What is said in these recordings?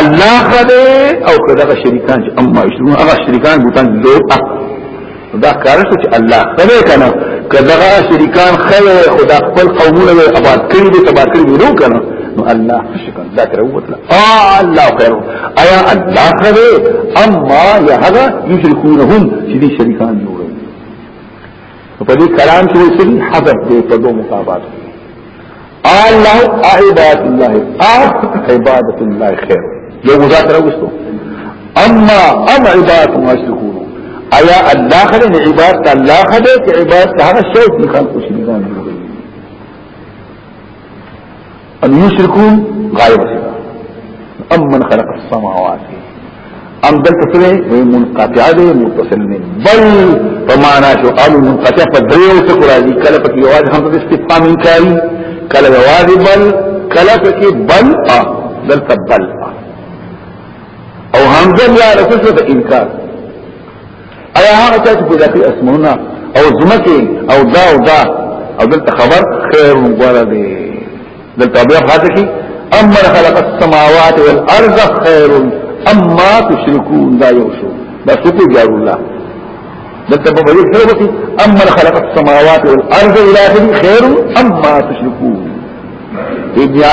الله خدای او کداغه شریکان چې اما یشرکون هغه شریکان بوتان جوړ دا کار چې الله خدای کنه کداغه شریکان خیر خدا خپل قومونه آباد کړی دي تبا کړی دي نو کنه نو الله شکر دا تر وته اه الله خیر ایا الله خدای اما یا هغه یشرکونهم چې دي شریکان جوړ په دې کلام کې وسري حذف دې په دوه مقابات الله عباد الله عبادت الله خير یو ذات راوستو اما ام عباد ما يشركون ایا الله خلق عباد الله خلق عباد هغه شی چې خلق شي نه ان یشرکون غایب شدا ام من خلق السماوات ام دلت سره وی منقطع دی متصل نه بل فمانا شو ام منقطع په دریو څه راځي کله په یواز هم د استفهام انکاری کله یواز بل کله په بل ا دلت بل او همزه یا رسول ته انکار ایا هغه چې پیدا کوي اسمونه او زمکه او دا او دا او دلته خبر خیر مغواړه دی دلته بیا فاتح شي امر خلق السماوات والارض خیر اما تشركون دا یو شو دا څه جار الله دلته په دې سره وتی امر خلق السماوات والارض الى اخره خیر اما تشركون دې بیا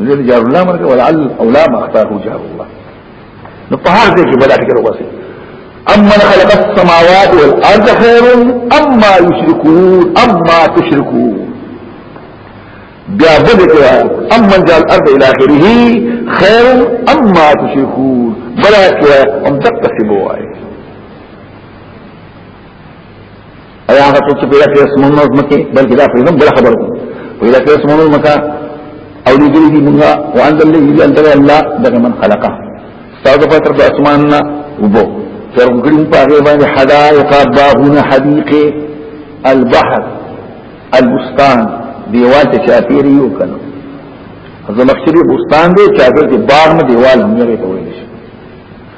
دې جار الله مرګ ولعل او لا ما اختاره جار الله نو په هر دې کې بلا فکر واسي اما خلق السماوات والارض خير اما يشركون اما تشركون بیا بده کوا اما جعل الارض الى اخره خير اما تشركون بلا کوا ام تقسموا او هغه څه چې پیدا کړی اسمانونو مکه بلکې دا پیغام بل خبر کو پیدا کړی اسمانونو مکه او دې دې دې موږ او ان دې دې ان دې الله دغه من خلقا تاسو په تر اسمان نه وبو تر ګړي په هغه باندې حدائق باغون حدیق البحر البستان دیوال ته چاپیری یو کنه زمخشری بستان دی چاپیر دی باغ نه دیوال هم یې ته وایي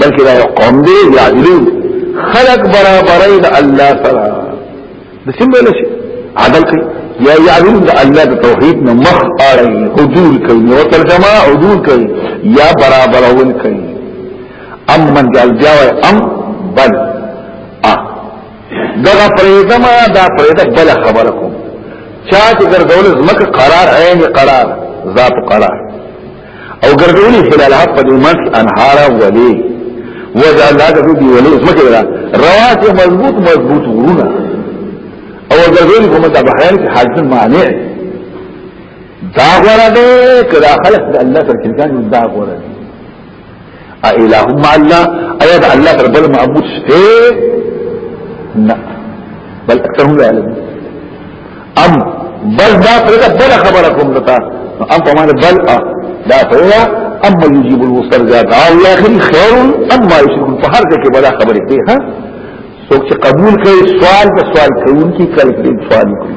بلکې دا یو قوم دی یعدلون خلق برابرای د الله سره د سیمه نشي عدل کوي یا یعدلون د الله د توحید نه مخ اړي حضور کوي او ترجمه حضور کوي یا برابرون کوي ام من جل جاوه ام بل ا دغه پرېدما دا پرېده بل خبره کوم چا چې ګرځول زمکه قرار عین قرار ذات قرار او ګرځولي خلال حق په مس انهار ولي وجعل الله ته دی ولي اسمه را روات مضبوط مضبوط ورونه او ګرځولي کومه د بحران کې حاجت معنی دا غره ده کله خلق د الله سره کې دا غره ده اله مع الله ایا د الله تر بل معبود شته نه بل اکثر هم علم ام بل دا فرقه بل خبره کوم لتا ام په معنی بل دا فرقه ام یجیب الوصل ذات او یا اخی خیر ام ما یشرکون په هر کې بل خبره کوي ها څوک چې قبول کوي سوال په سوال کوي کی کله سوال کوي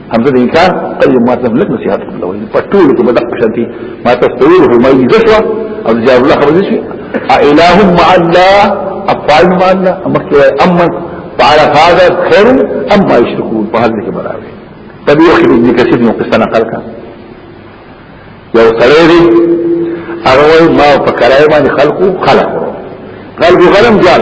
همزه د انکار قد ما تم لك نصيحت قبل وين پټول کې بدق شانتي ما تستويل هو ما يزشوا او جاب الله خبر شي اله مع الله افعل مع الله امك اما فعل هذا خير ام ما يشركون په هغه کې براوي تبي وخت ابن كثير نو قصه نقل کا یو سره دی هغه ما په کرای باندې خلقو خلق خلقو غلم جان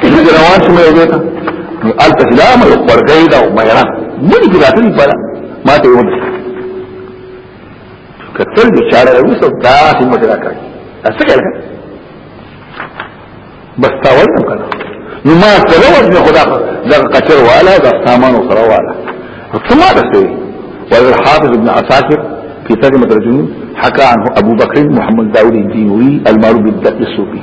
چې روان شوم یو ځای ته نو هلته چې دا مې خپرګۍ ده او میران مونې کې راتلي پله ما ته یې ونه کتل چې چاره راوسته داسې مټې راکړي څه کوي بس تا وایي نو کنه نو ما سره وځي خدا دا قچر والا دا سامان سره والا څه ما رسوي وایي حافظ ابن عساکر في ترجمة الرجل حكى عنه أبو بكر محمد داود الدينوي المعروف بالدق السوفي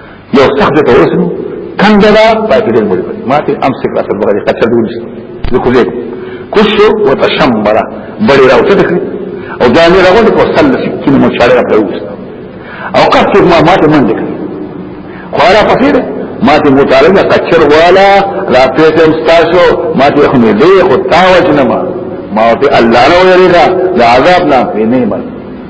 یو سخت ته ورسېدو کنده دا پاتې دې مړ ما ته امسک اصل بغیر قتل دول شي د کوزې کوشو وتشمر بړې راوته دې او دا نه راغله کو سل سکینه مو چاړه راوځه او قصد ما ما ته منډه کړې خو را پسې ده ما ته مطالبه کچر والا را پېته مستاشو ما ته خو نه دی خو تاوج نه ما ما ته الله نو یریدا د عذاب نه نه مړ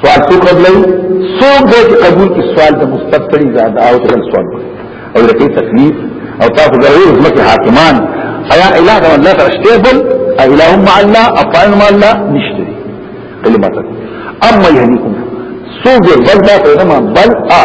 سوال څو قبلې څو دې قبول کې سوال د مستقبلي ځان او څه سوال او لکه تکلیف او تاسو ضرور مکه حاکمان ایا اله الله تشته بل اله مع الله افعل مع الله نشتري کلمه اما يهنيكم سوګر بل دا پیغام بل آ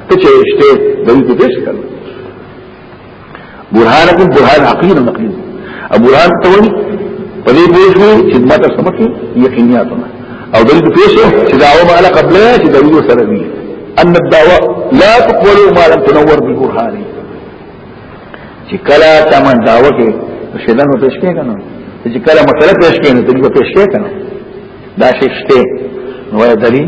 ته چې رښتې دلیل ته پیش کړ برهانکم برهان عقلی نه نقلی ابو برهان ته وایي په دې پوه شو چې ماته سمکه یقینیاتونه او دلیل ته پیش چې دا و معنا قبل چې دلیل سره وي ان الدعوه لا تقبل ما لم تنور بالبرهان چې کله تمن دعوه کې شیطان په پیش کې کنه چې کله مسله پیش کې نه دلیل پیش کې کنه دا شي شته نو دلیل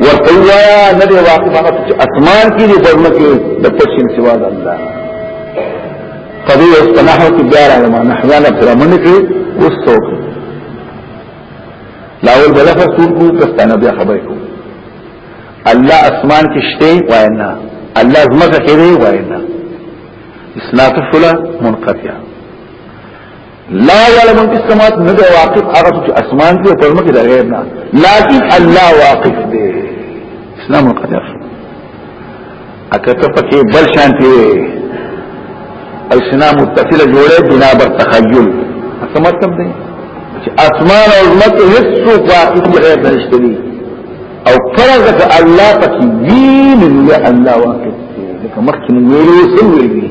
ورته وایا نه دی واقف هغه چې اسمان کې دی ورنه کې د پښین سوا د الله په دې اصطلاح کې بیا راغلی ما نحواله پر من کې اوس څوک لاول بل لفظ ټول کو پښتانه بیا خبرې کو الله اسمان کې شته وای نه الله زمکه کې دی وای نه اسنات فلا منقطعه لا ولا من في السماوات نه دی واقف هغه چې اسمان کې پر مخ د غیب نه لكن الله واقف دی اسلام القدر اکه ته پکې بل شانتي اسلام متصله جوړه بنا بر تخیل څه مطلب دی چې اسمان او مکه هیڅ واقف نه غیب نشته دي او فرض الله پکې دین یا الله واقف دی لکه مخکې ویلو سم ویلي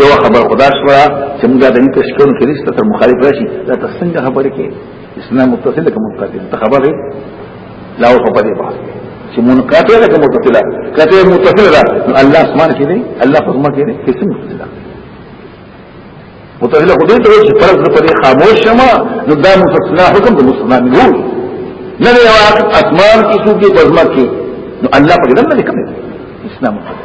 یو خبر خدا شورا چې موږ د دې تشکیل کې رښتا تر مخالف راشي دا څنګه خبرې کې اسلام متصل کوم متصل ته خبرې لا او په دې باندې چې منقطع ده کوم متصل کته متصل ده الله اسمان کې دی الله فرما کې دی هیڅ متصل ده متصل خو دې ته چې فرض په دې خاموش شمه نو دا متصل حکم د مسلمان نه وي نه یو اسمان کې څوک په ځمکه نو الله په دې نه کوي اسلام متصل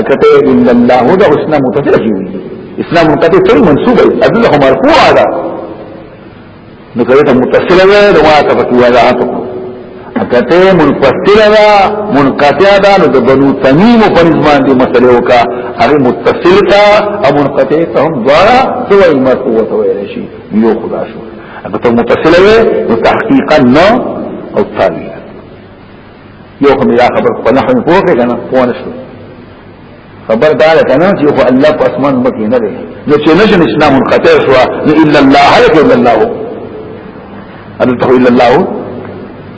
اکته الا الله دا اسنا متصل شي اسلام منقطع ته منسوب دی ادله مرفوع ده نو کله ته متصل ده نو ما ته پکې ولا ته اکته منفصل ده منقطع ده نو د بنو تمیم په نظام دي مسله وکا هغه متصل تا او منقطع ته هم دواړه سوې مرفوع ته ویل شي یو خدا شو اکته متصل ده نو تحقیقا نو او تاویل یو کوم دا خبر په نحو نه پوهه کنه پوه نشو خبر دا ده کنه چې خو الله په اسمان مکه نه دی نو چې نشن اسلام منقطع شو نو الا الله هل الا الله ان ته الا الله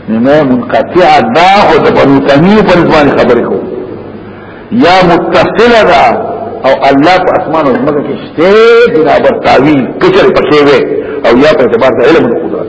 نه منقطع دا خو د بنو تمیم په ځوان خبرې کو یا متصل دا او الله په اسمان او مکه کې شته بنا بر تعویل کچر پکې وي او یا په اعتبار د علم او قدرت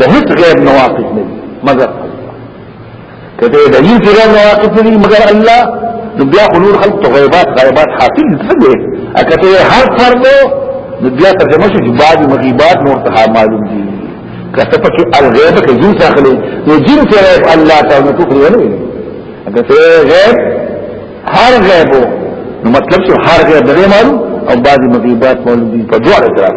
د هیڅ غیر نواقف نه مگر کته دلیل چې غیر نواقف نه مگر الله نو بیا نور خلق تو غیبات غیبات حاصل څه دی اکته هر فرد نو بیا ترجمه شو چې بعد مغیبات نور ته معلوم دي کته پکې الغیب کې جنس اخلي نو جنس غیب الله تعالی تو خو نه اکته غیب هر غیب نو مطلب چې هر غیب نه معلوم او بعد مغیبات معلوم دي په دوه اعتراف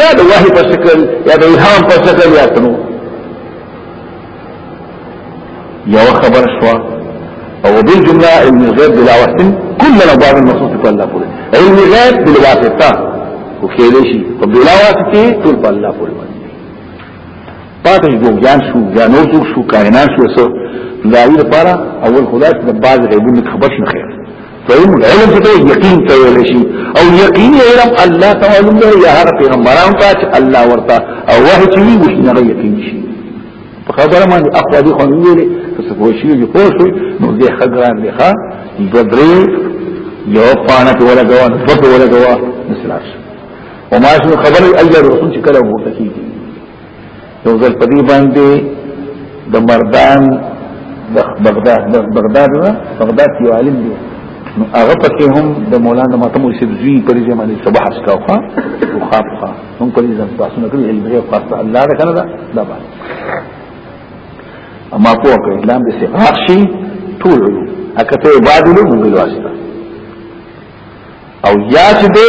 یا د وحی په شکل یا د الهام په شکل یا تنو یو خبر شوا او بل جمله علم الغیب بلا واسطه كل نبوات مخصوص په الله پورې علم الغیب بلا واسطه کو کېلې شي په بلا واسطه ټول په الله پورې پاتې جو ګیان شو ګانو څوک شو کائنات شو څو دا لپاره اول خدای د باز غیبونه خبر شنه خیر فهم علم څه یقین ته ویل شي او یقین علم الله تعالی له یا هغه پیغمبران ته چې الله ورته او وحی چې وي وحی نه یقین شي په خبره باندې اقوا دي خو ویلې څه په شي یو په شي نو دې خګران دي ښا بدرې یو پانه ته ولا غوا نه په ولا غوا مثلاش وما شنو خبره اجر رسول چې کله وو تکي یو ځل په دې باندې د مردان د بغداد د بغداد نه بغداد یو عالم دی نو هغه پکې هم د مولانا ماتم یوسف زوی پر دې باندې صباح اسکاوخه او خاطفه هم پر دې ځان تاسو نه کړی علم یې خاص الله ده کنه دا باندې اما په کې اسلام دې څخه شي ټول اکته بعد له موږ واسطه او یا چې به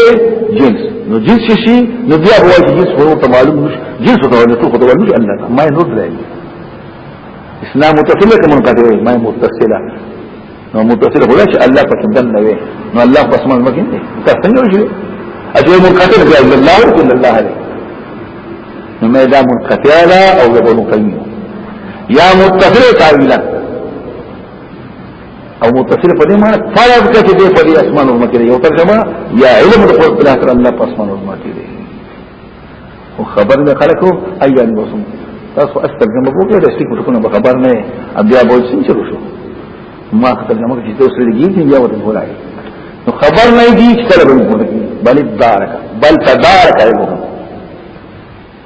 جنس نو جنس شي نو بیا هو جنس هو ته معلوم نشي جنس ته ولې ته خو ولې الله ما نور دی اسلام متصله کې منقطع وي ما متصله نو متصله ولا چې الله پکې دن نه وي نو الله پس من مکه نه تاسو څنګه وشي اجه منقطع دی الله او صلی الله علیه نو ما دا منقطع لا او غیر مقیم یا متصله تعالی او متصل په دې معنی فرض کړه چې دې په دې اسمان او مکه یو ترجمه یا علم د قدرت الله تعالی الله په اسمان او مکه دی او خبر نه خلکو ایان وسم تاسو استرجمه وکړئ د سټیک ټکونه به خبر نه بیا به څنګه چلو شو ما ترجمه کې تاسو لري دي بیا وته ولای نو خبر نه دي چې کله به موږ بل دارک بل تدارک ایوه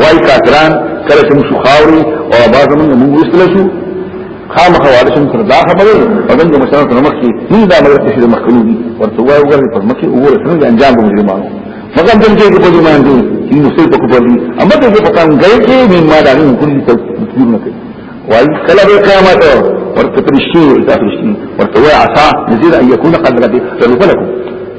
وای کافران کله چې موږ خاوري او آباد موږ موږ وستل شو خام خواله شم تر دا خبره او دغه مشران تر مخ کې نه دا مګر چې د مخکنو دي ورته وای وګورې پر مخ کې وګورې څنګه انجام به مجرمانو مګر دې کې په دې باندې چې نو څه په کوپر دي اما دې په تان غي کې مې ما دا نه کړی ته تصویر نه کوي وای کله به قیامت ورته پرشتي ورته پرشتي ورته وای عسى نزيد ان يكون قد ربي فلكم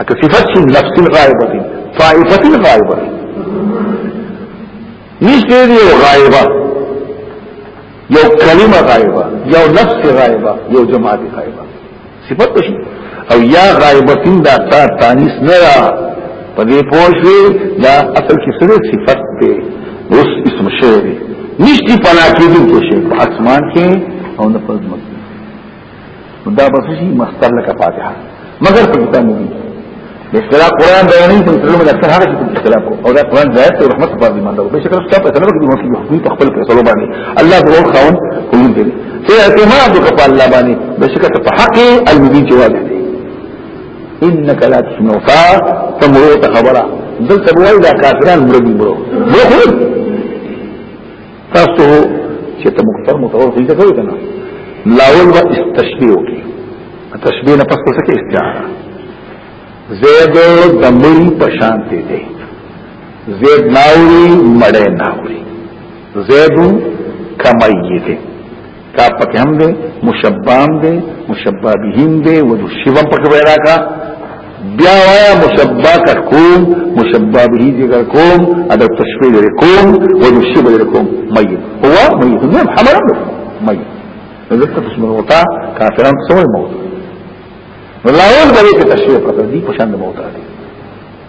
اکه صفت شي نفس غائبه دي طائفه غائبه دي نشته دی یو غائبه یو کلمه غائبه یو نفس غائبه یو جماعت غائبه صفت شي او یا غائبتین دا تا تانیس نه را په دې پوښې دا اصل کې سره صفت دی اوس اسم شعر نشتی پنا کې دي کې شي په اسمان کې او نه پزمک دا بس شي مستر لك فاتحه مگر په کتاب مبين اختلاف قرآن بیانې په تلو من اکثر هغه چې اختلاف او دا قرآن زیات او رحمت پر دې باندې او بشکره چې په سره کې موږ حکومت په خپل فیصلو باندې الله دې ور خاون کوي دې چې اعتماد وکړه په الله باندې بشکره په حق المبين جواب دې انك لا تسمع فا تمرو تخبره دلته وایي دا کافران مرګي برو برو تاسو چې ته مختار متور دې ته کوي کنه لاول به استشبيه وکي تشبيه نه پس څه کې استعاره زید د مړي په شان دی دی زید ناوي مړې ناوي زید کمایته کا پکې هم دی مشبام دی مشبا بهم دی و د شیوم پکې پیدا کا بیا وایا مشبا کا کوم مشبا به دې کا کوم ادا تشبیه دې کوم و د شیوم دې کوم مې هو مې نه حمل مې ذکر اسم الوطا کافران څو موت الله اول به کې تشبیه پکې دي په شان د موت دي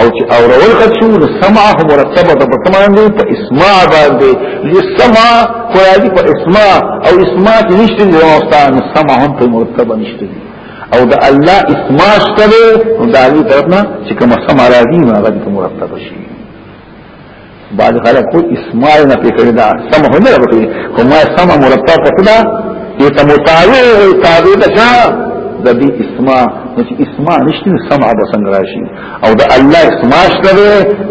او چې اورول خدشو نو سمع هم مرتبه ده په سمع باندې په اسماع باندې لسمع قرآنی په اسماع او اسماع کې نشته دی واستان سمع هم په مرتبه نشته دی او د الله اسماع شته نو د الله طرفنا چې کوم سمع راځي نو هغه په مرتبه شي بعض خلک خو اسماعیل نه پکړی دا سم هو نه پکړی خو ما سم مرتب کړه یو ته متابع او تابع ده چا د دې اسماء نو چې اسماء نشته نو سمع به څنګه راشي او د الله اسماء شته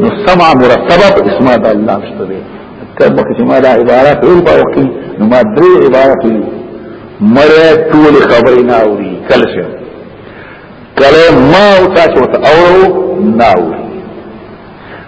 نو سمع مرتبه په اسماء د الله شته ده کله چې ما دا عبارت ټول په وخت نو ما درې عبارت مړه ټول خبرې نه اوري کله شه کله ما او تاسو ته اورو نه اوري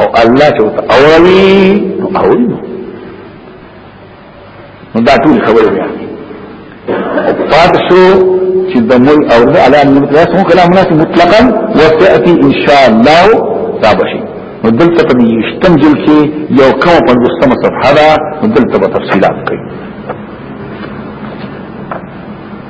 او الله ته اوري نو اوري نو دا ټول خبره بیا پاتشو چې د مول او د علا المطلق هو کلام ناس مطلقا وسياتي ان شاء الله تابشي نو دلته په یشتمجل کې یو کوم په دسمه صفحه ده نو دلته په تفصيلات کوي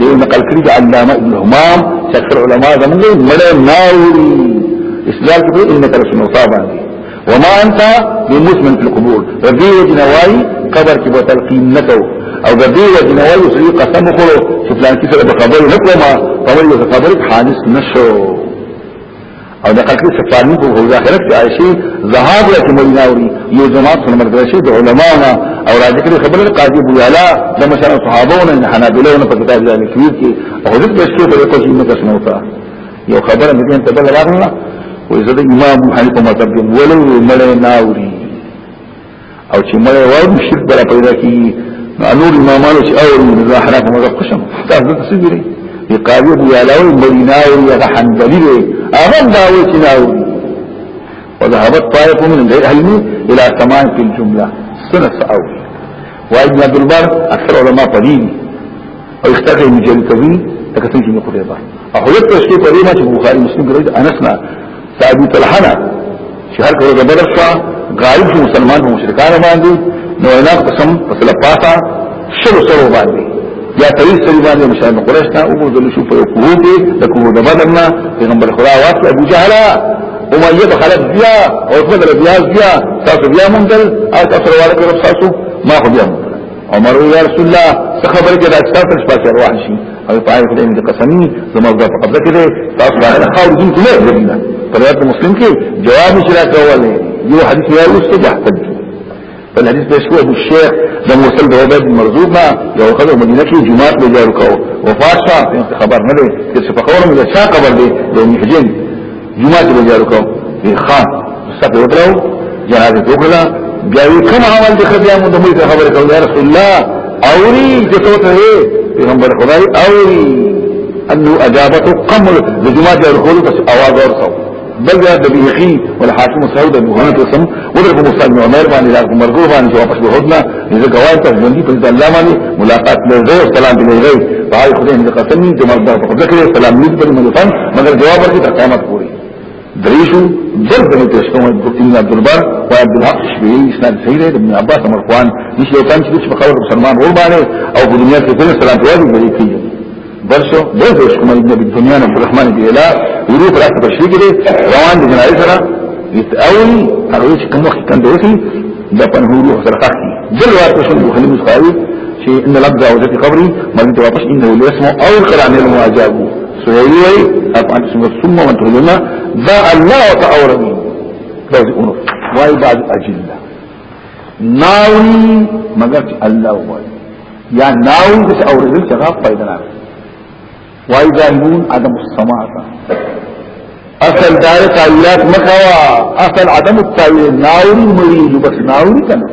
دې نقل کړی د علامه ابن همام چې اکثر علما زموږ مړ ناوړي اسلام کې انک رسول الله باندې وما انت بمسلم في القبور ربي وجنواي قبر کې به تلقين نکو او د دې وجنواي سړي قسم خورو چې پلان کې سره به خبر نکوما په وجه خبرې حادث نشو او د قلقی سفانی په حوزه آخرت کې عائشې زهاب له مدینه اوري یو جماعت سره مرګره شي د علماونو او راځي کړي خبره قاضي ابو یالا د مشر صحابهونو نه حنابلهونو په کتاب ځان کې کې او حضرت بشکې په یو کوشش نه کښنو تا یو خبره مې ته بل راغله وې زه د امام حنیفه مذهب ولې مړ نه اوري او چې مړ وای نو شرک بلا پیدا کی نور امامانو چې اول من زحرا کوم د قسم تاسو د سګری دی قاضي ابو علاوي مدینه او یا حنبلی دی هغه دا و چې دا وذهبت طائف من غير علم الى سماع في الجمله سنه او وابن عبد البر اکثر علماء قدیم او اختقه مجلد کوي لکه څنګه چې مخ دی او حجت تشکیل په دې ما چې بخاری مسلم ګرځي انس نه تابو تلحنا چې هر کله د بدر شو غالب شو مسلمان او مشرکان باندې نو اینا قسم فصل پاسا شلو سره باندې یا تری سره باندې مشران قریش ته او ګل شو په کوه کې د کوه د بدر نه پیغمبر خدا واسطه ابو جهل امیه خلق بیا او خدای بیا بیا تاسو بیا مونږ تاسو ورکړو تاسو ما خو بیا مونږ عمر وی یا رسول الله څه خبر کې راځه تاسو شپه کې روان شي او پای خدای دې قسمي زما د قبضه کې دې تاسو باندې خاور دین کې نه دینه پرات مسلم کې جواب نشي راکوله یو حدیث یا اوسه جهته په حدیث کې شو ابو شیخ د موصل د عباد مرزوقه یو خدای مدینه کې جمعه له جوړ کاو وفات شو خبر نه دې چې په قول مې څه خبر دې د محجن جمعه کې بجارو کوم وی خان سب وکړو جنازه وکړه بیا وی کوم عمل دې خدای مو د مې خبره کوي یا رسول الله اوري چې ته ته پیغمبر خدای اوري انه اجابته قمر د جمعه کې ورکول بس اواز ورته بل دا د بیخي والحاکم سعود المهنه سم ودر په مصعب بن عمر باندې دا کوم مرګور باندې چې واپس وحدنا دې ګواهی ته ژوندۍ په دې الله باندې ملاقات له زه سلام دې غي پای خدای دې قسم دې مرګ دا په ذکر سلام دې په ملتان مگر جواب ورکړي تر قیامت پورې دریشو ضرب دې پیش کوم ابن عبد البر او عبد الحق شبيهي اسناد صحیح دی ابن عباس مرقوان نشي یو تان چې په خبر مسلمان ور باندې او په دنیا کې دې سلام دې کوي درشو دې د شمال د دنیا نه الرحمن دی اله ورو پر اخر شي کې روان دي جنایت سره یتاول هغه چې کوم وخت کاندې وسی د په هورو سره کاږي دل ورته شو د خلیل مسخاوي چې ان لبد او ذات قبري مرید واپس انه له اسمه او قران المواجب سویلی وی افعال اسم ثم من تهلنا ذا الله وتعورني لو انف واي بعد اجل ناوي مگر الله واي یا ناوی دس اوردل چه غاب پیدا ناوی وای ظالمون عدم السماعتا اصل دار تاویلات مکوا اصل عدم التاویل ناوی مریدو بس ناوی کنا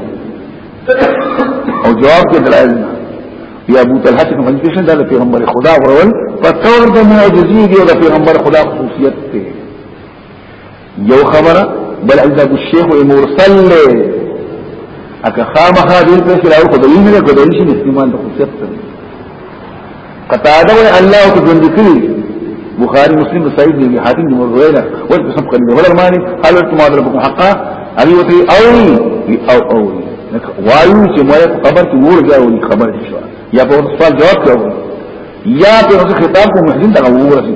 او جواب کې دلائل نه یا ابو طلحه کوم حدیث ده د پیغمبر خدا ورول په تور د معجزې دی د پیغمبر خدا خصوصیت ته یو خبره بل عزت الشیخ مرسل له اکه خامخا دې په سره او خدای نه کو دې شي استعمال د خصوصیت سره قطاده وی الله او ژوند کړی بخاری مسلم صحیح دی حاتم دی مرغیلا ول په سب کړي ولر معنی هل تم مادر بكم حقا ابي وتي او او او وایو چې مې خبر ته ور غاوي خبر شو یا په سوال جواب کړو یا په خطاب کو محدود هغه ورسي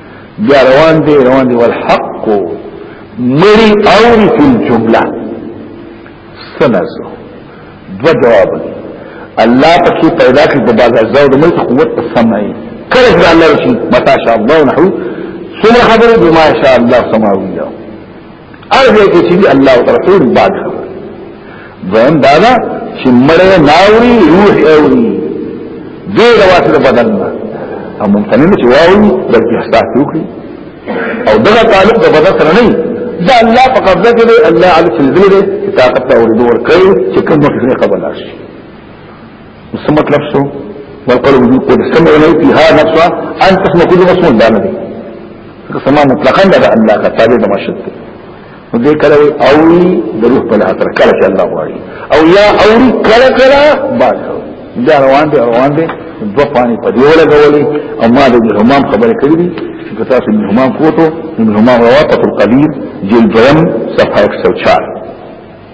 بیا روان دی روان دی والحق مری اوری فی الجمله سنسو دو جواب الله پکی پیدا کی بباز عزو دو ملت قوت السمعی کلش دا اللہ رشید متا شاء اللہ نحو سمر خبر بما شاء اللہ سماوی جاؤ ارجع کې چې الله رسول بعد دویم دا دا چې مړې ناوري روح اوري دې رواسي د بدن نه او ممکن نه چې واوري بلکې احساس وکړي او دغه تعلق د بدن سره نه دا الله په قبضه کې دی الله علی سلزله دی طاقت او ورکړي چې کوم مخکنه قبل راشي څه مطلب شو والقول وجود قول السمع والعين فيها نفسها ان تسمع كل نفس دانه دي سماع مطلقا ده الله تعالى ده مشد نو دې کله او د روح په لاتر کله چې الله غواړي او یا او کله کله بعد دا روان دي روان دي دو پانی په دیو لګولې او ما د همام خبره کړې دي چې تاسو د همام کوته د همام رواتب القدیر جلد 1 صفحه 104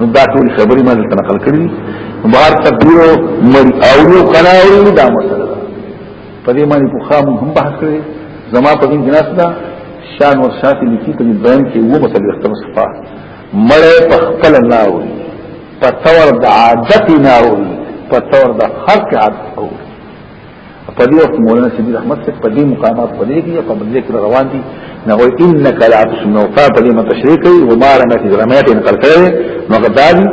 نو دا ټول خبرې ما دلته نقل کړې بهر تدبیر مری او یو قناوی دا مسله ده په دې باندې په خام هم بحث کړی زما په دې جناس دا شان ور شاته لیکي په بیان کې وو مسله اختم صفه مړې په خپل نه وي په تور د عادت نه وي په تور د حق عادت وي په دې وخت مولانا سیدی رحمت څخه په دې مقامات په دې کې په دې کې روان دي نو انک لا تسمع په دې متشریع کوي و ما رمت رمات انقل کړي نو غداري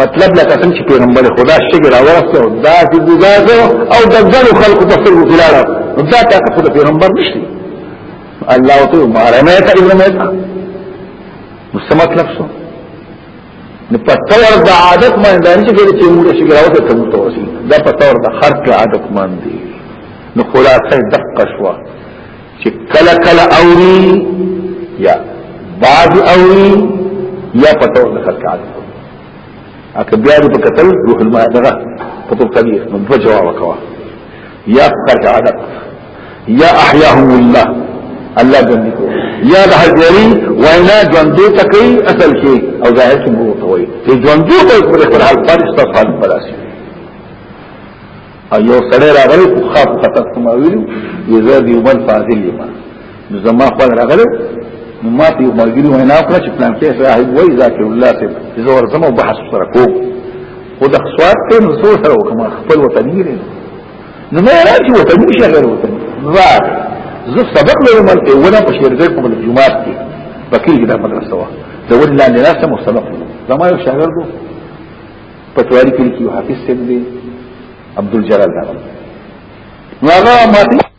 مطلب لکه څنګه چې پیغمبر خدا شګر راوسته او دا چې ګزازو او د ځل خلق په سر وکړه نو دا طاقت خو د پیغمبر نشته الله تعالی ما رمت رمات نو څه مطلب شو نو په تور د عادت باندې دا چې کله چې موږ شي راو ته تم تور شي دا په تور د خرق عادت باندې نو خلاصه دقه شو چې کله کله اوري یا بعض اوري یا په تور د خرق عادت اکه بیا دې په قتل روح الماء دغه په تو کبیر نو په جواب وکوا یا خرق عادت یا احیاهم الله الله جنبی کو یا د حجری وینا ژوندو تکي اصل کې او ظاهر کې مو توي چې ژوندو ته پر خپل حال پر استفاد براسي او یو سړی راغلی خو خاف خطر کومه ویلو یې زه دی وبن فاضل یم نو زما خپل راغلی نو ما په یو ملګری وینا وکړه چې پلان کې صاحب وای ذاکر الله ته زه ورځم او بحث سره کوم خو د خصوات ته نو سره وکم خپل وطنی نه نو نه راځي وته نشي غیر وته زار زه سبق لرم ته ولا په شهر دې کوم جمعات کې بکیر کې دا مدرسه وا زه ول لا نه راسم سبق زما یو شاګرد په تواري کې یو حافظ سید دی عبد الجلال دا نو هغه ما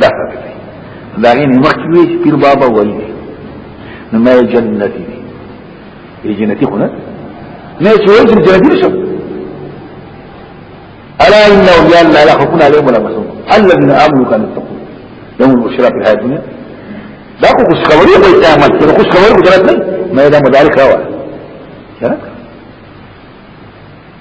دا ثابت دی دا غي مخکوي پیر بابا وایي نو ما جنتی دی جنتی خو نه نه چې وایي جنتی شو الا ان اولیاء الله لا خوف عليهم ولا هم الذين امنوا كانوا يتقون يوم البشرى في الحياه الدنيا دا خو خوش خبري وایي ته ما ته خوش خبري وګورئ ما دا مدارک راوړل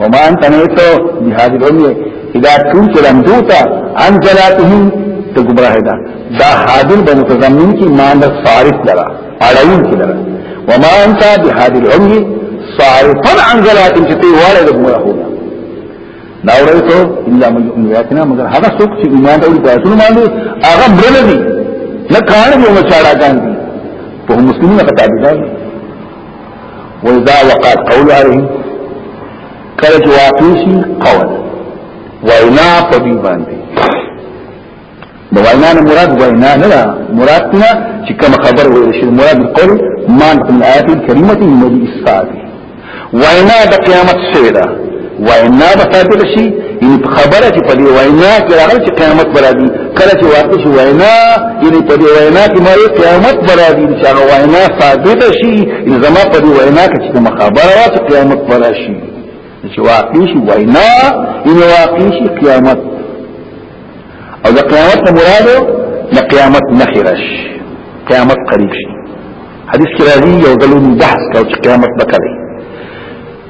وما انت نیتو بهذه الامه اذا كنت لم دوتا عن جلاتهم ته گمراه ده دا حاضر به متضمن کی مان د صارف لرا اړون کی لرا وما انت بهذه العمي صارفا عن ذلات چې ته واره د گمراه هو دا ورته الا من يؤمن بآياتنا مگر هغه څوک چې ایمان لري په ټول باندې هغه مرل دي نه کار دی او چاړه ګان دي په مسلمانانو خطاب دي وإذا وقع القول عليه کله چې واقع شي قول وینا په دې باندې نو وینا نه مراد وینا نه ده مراد نه چې کوم خبر ویل شي مراد قول مان په آیات کریمه کې نبی اسفاد وینا د قیامت شوی ده وینا به ثابت شي یعنی خبره چې په دې وینا کې راغلی چې قیامت برادي کله چې واقع شي وینا یعنی په دې وینا کې مې قیامت برادي چې هغه وینا ثابت شي یعنی زما په دې وینا کې چې مخابره وا چې قیامت براشي چې واقع شي وینا یعنی واقع شي قیامت او د قیامت مراد د قیامت نخرش قیامت قریب شي حدیث کې راځي یو ځلونی بحث کوي چې قیامت بکره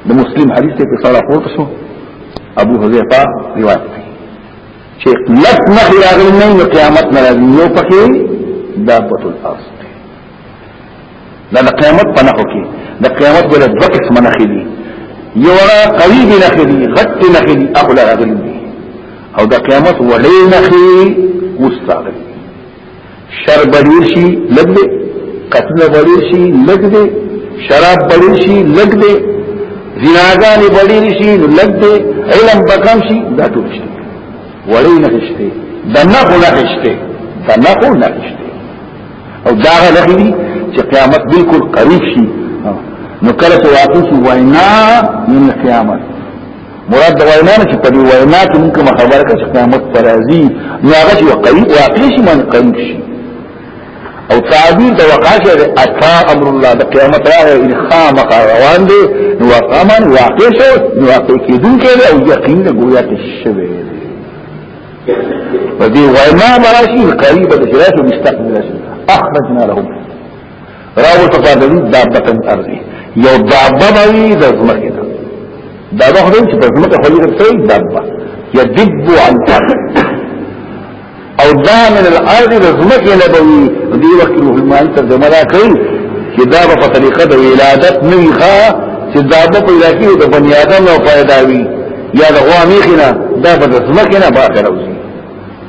د مسلم حدیث ته په سره پورته شو ابو حذیفه روایت دی چې لس نه راغلی نه نو قیامت نه راځي یو پکې دا پتول ارض دا د قیامت په نخو کې د قیامت ګل دوه قسم نه خېلي یو را قریب نه خېلي غټ نه خېلي اخلا راغلی او د قیامت وړې نه خېلي مستعد شر بډیر شي لګ دی قتل بډیر شي لګ دی شراب بډیر شي لګ دی زناګان بډیر شي لګ دی علم بکم شي دا ټول شي وړي نه شته دنه خو نه شته دنه خو نه شته او دا غلغي چې قیامت بالکل قریب شي نو کله چې واقع شي وینا من قیامت مراد د وینا نه چې په دې وینا کې موږ کومه خبره کوي چې قیامت پر راځي نو هغه چې قریب واقع شي من قریب شي او تعبیر د وقع شي د اتا امر الله د قیامت راغی ان خامخ روان دي نو واقعا واقع شو نو واقع کېدون کې او یقین د ګویا کې شوی په دې وینا براشي قریب د شرایط مستقبل شي اخرجنا لهم راو ته پاتې دي دا بطن ارضي یو دابه باندې د زمکه دا دا به خدای چې په زمکه خو یې کوي دابه یدب عن او دا من الارض د زمکه نه بوي دی وخت مهمان تر جملا کوي چې دا په طریقه د ولادت نه ښه چې دا په علاقې د بنی آدم او پیداوي یا د غوا میخنه دا په زمکه نه باخره وي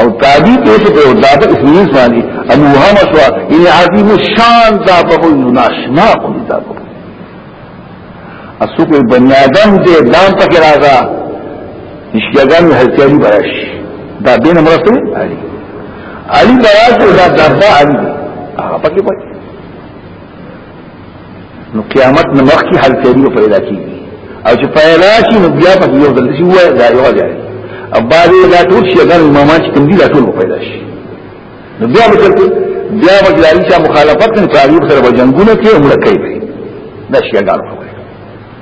او تابی پیش پہ او دابا اس نیز مانی ابو حمس و یعنی عظیم شان دابا کو ناشنا کو دابا اسو کوئی بنی آدم دے دان تک رازا نشکیاگان میں حضرت علی براش دا بین امرس دے علی علی براش دے دا دابا علی دے آقا پکی پکی نو قیامت نه مخکې حل تیری پیدا کیږي او چې پیدا شي نو بیا په یو ځل شي وای دا یو ځای او بعد دا ټول شي ګر امامان چې کوم دي دا ټول پیدا شي نو بیا به تل بیا به جاری چې مخالفت نه تاریخ سره جنگونه کوي عمر کوي دا شي ګر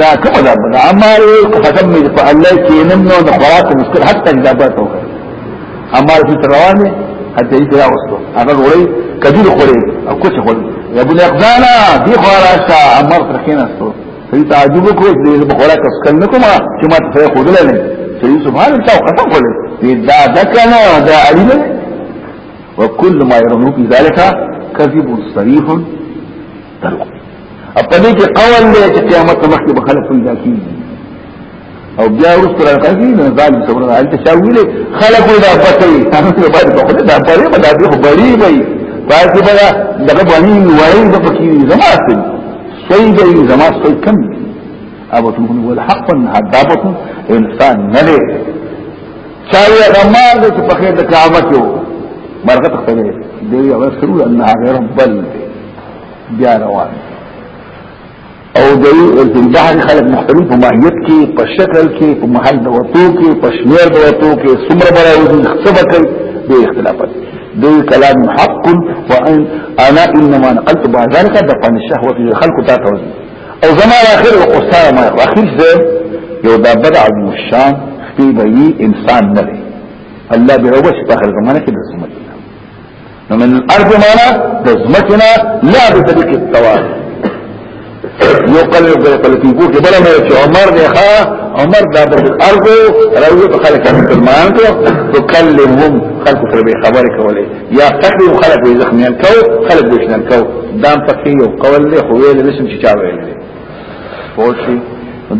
دا کومه ده بل عمار قسم دې په الله کې نن نو د خوراک مشکل حتی دا به تو عمار دې روانه حتی دې راوستو هغه وړي کجور خوري او کوڅ خوري یا بل اقدانا دې خوراشا عمار تر کېناستو سړي تعجب وکړ دې په خوراک اس کله نو کومه چې ما ته خو دلې نه سړي سبحان الله او قسم خوري دې دا دکنه دا علي وكل ما يرونه في ذلك كذب صريح په دې کې قول دی چې قیامت مخکې به خلک پیدا کیږي او بیا ورسره راځي نه ځان څومره حالت شاویل خلک دا پته یې هغه په باندې په خپل دا پرې په دې خو بری وي پاتې بلا دغه باندې وایي د پکې زما سي سوي دی زما سوي کم ابو تمون ول حق حدابت انسان نه لري چا یې غمار دې په خیر د قیامت یو مرغه تخته دی یو سرور انها غیر بل دی بیا روان او دای البحر خلق مختلف په ماهیت کې په شکل کې په محل د وتو کې په شمیر د وتو کې څومره براوځي څه وکړي د اختلافات دی کلام حق وان انا انما نقلت بعد ذلك دفن الشهوه في خلق تاتوز او زما اخر وقصار ما اخر زه یو دا بدع المشان في بي انسان نه الله به وبش په هر زمانه کې د سمت من الارض مانا دزمتنا لا بطريق التوار یو قل یو قل قل تیبو که بلا میرے چه عمر دیخوا عمر دا بس الارض رویو تو خلق مسلمان کو تو کلمهم خلق سر بی خبر کولی یا تکلم خلق بی زخمیان کو خلق بیشنان کو دام پکی یو قول لی خویل لسم چه چاویل لی فوشی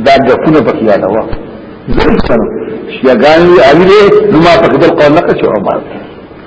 دا گفونه پکی یادا وا زرسانو شیگانی علی دی نما پکی دل قول نکا چه عمر دی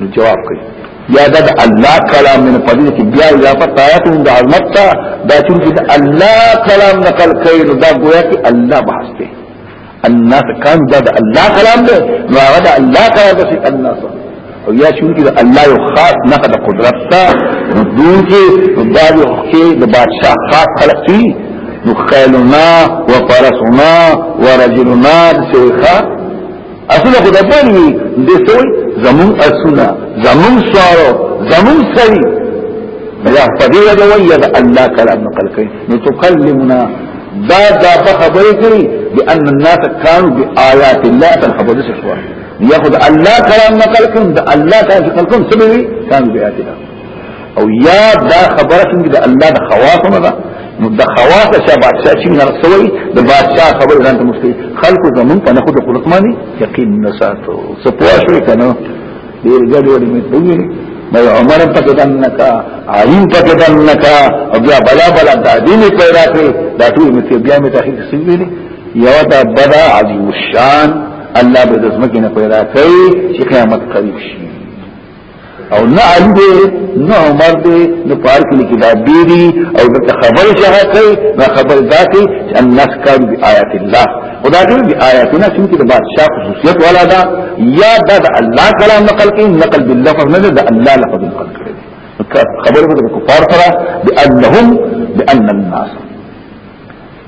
نو جواب کوي یا د الله کلام نه پدې کې بیا اضافه آیات د عظمت ته دا چې د الله کلام نقل کوي نو دا گویا کې الله بحث دی الناس کان دا د الله کلام دی نو هغه د الله کلام دی الناس او یا چې د الله یو خاص نقد قدرت ته نو دوی کې دا یو کې د بادشاہ خاص خلق دي نو خیلنا وفرسنا ورجلنا سیخا اصل خو د بل وی د سوی زمون اسونه زمون سوارو زمون سری یا فدی وجه وی یا الله کلام نقل کړي نو تکلمنا دا دا خبرې کړي بان الناس كانوا بآيات الله تنخبرس شو ياخذ الله كلام نقل کړي د الله کلام نقل کړي سموي كانوا بآيات الله او یا دا خبره څنګه د الله د خواصو نه ده نو د خواص چې بادشاہ چې نه رسوي د بادشاہ خبره ځان ته مستي خلق زمون په نخود خلق باندې یقین نه ساتو څه پوه شوې کنه ډیر ګډ وډ مې بوګي مې عمر په کدن نکا عالم په کدن نکا او بیا بلا بلا د دین پیدا کړې دا ټول مې بیا مې تحقیق سوي دي یو دا بدا عظیم الشان الله به د زمکه نه پیدا کوي چې قیامت قریب شي او نه علی دی نه عمر دی نه پار کلی کی دا بیری او دا خبر شاہ کئی نا خبر دا کئی چه الناس کان بی آیات اللہ خدا کئی بی آیاتنا چونکہ دا بادشاہ خصوصیت والا دا یا دا دا اللہ کلام نقل کئی نقل باللفظ نده دا اللہ لفظ نقل کئی خبر دا کفار سرا بی انهم بی ان الناس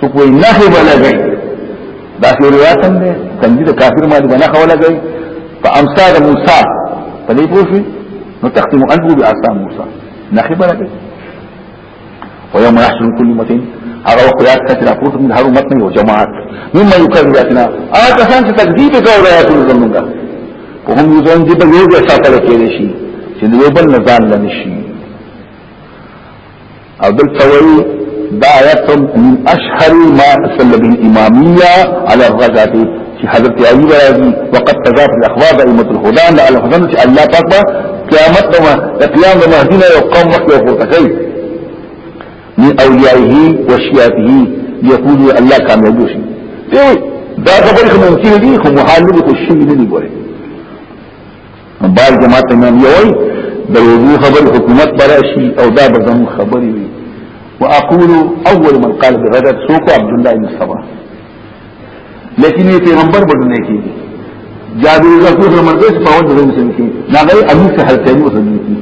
سو کوئی نخی بلا گئی دا سی روایت هم ده تنجید کافر مالی بنا خولا گئی فا امسا دا موسا پا دی پوشوی نو تختم انبو بی آسا موسا نخی بلا گئی ويوم يحصل كل امه هغه وخت یاد کړه چې راپورته موږ هر امت نه یو جماعت مما یکذب یاتنا هغه کسان چې تکذیب کوي آیاتونو زمونږ په هم یو ځان دې په یو ځای ساتل کېږي شي چې یو بل نه ځان لنشي او دلته وایي دا آیت من اشهر ما صلی به امامیه علی الرجعه چې حضرت علی راځي وقد تجاب الاخبار ائمه الهدى ان الحسن چې الله پاک به قیامت دما قیام د مهدی نه یو قوم وخت ورته کوي من اولیائه وشیاته یقول الله کامیاب شي دا خبره ممکن دي خو محال نه دي خو شي نه دي ګوره بار جماعت امام یوی د وضو خبر حکومت براشي او دا به زمو خبري وي واقول اول من قال بغداد سوق عبد الله بن سبا لیکن یہ پیغمبر بدلنے کی جابر الله کو سره مرګ په وجه د مسلم کې دا غي امي څه حل کوي او سمي کی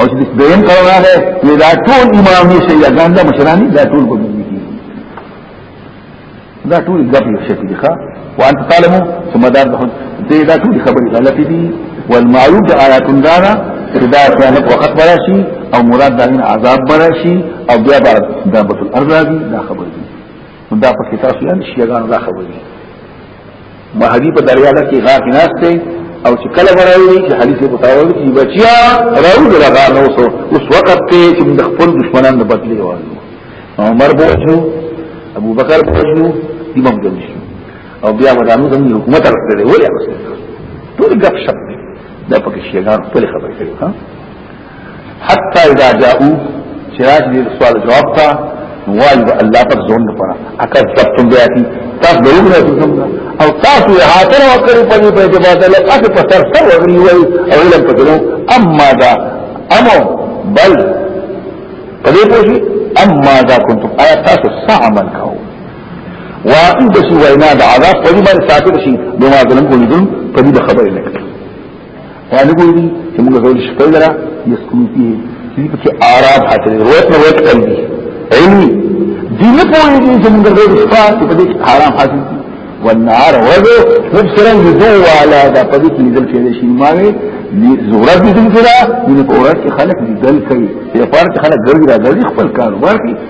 او چې دیم قرار راغی وی دا ټول امامي شي دا ګاندا مشرانی دا ټول بدلني دا ټول غبي شي دي ښا وانت تعلمو ثم دار ده دې دا ټول خبري غلط دي والمعلوم ده آیات دارا دا قیامت وخت براشي او مراد دین عذاب براشي او بیا بار دابت الارض دي دا خبر دي دا په کتاب یان شي دا خبر دي مهدی په دریا کې غار کې ناشته او چې کله وراوي چې حدیث په تاول کې بچیا راو د غار نو سو اوس وخت کې چې د خپل دشمنان نه بدلی و عمر بوجو ابو بکر بوجو امام جن شو او بیا ودانو د حکومت راځي ولې راځي ټول غف شپ دا پکې شیګان خپل خبرې کوي ها حتی اذا جاءو چراج دې سوال جواب تا وای به الله پر ځون پر اکد تم بیاتی تاسو دروغ نه کوم او تاسو یې حاصل وکړي په دې په دې باندې له تاسو په تر سر وغلی وای او لم تدرو اما دا امو بل په دې پوښي اما دا کنتم آیا تاسو سعمل کاو واقعي بشي وینا د عذاب په دې باندې ثابت شي بما ظلم کوم په دې خبرې نه کوي قال بولي چې موږ ټول شپه لرا يسكن فيه چې په کې آرام حاصل روت نه روت قلبي علمي دي نه پوهې دي چې موږ ټول شپه په دې آرام حاصل دي والنهار وذو مبصرا يدو على ذا په دې کې دل کې شي ماوي زورا دي دل کې دا دې په اورات کې خلک دل کوي په پار کې خلک ګرځي راځي خپل کاروبار کې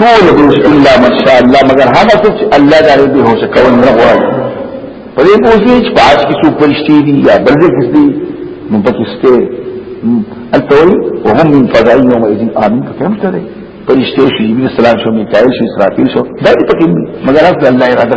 ټول دوش الا مشاء الله مگر هغه څه چې الله تعالی به هوښ کول نه غواړي په دې پوښتنه چې پاج کې څو پرشتي دي یا بل دې څه دي نو پکسته التوي وهم من فضائل يوم اذن امين فهمت ده پرشتي شي بي السلام شو ميكائيل شي اسرافيل شو دا دې پکې مگر هغه الله اراده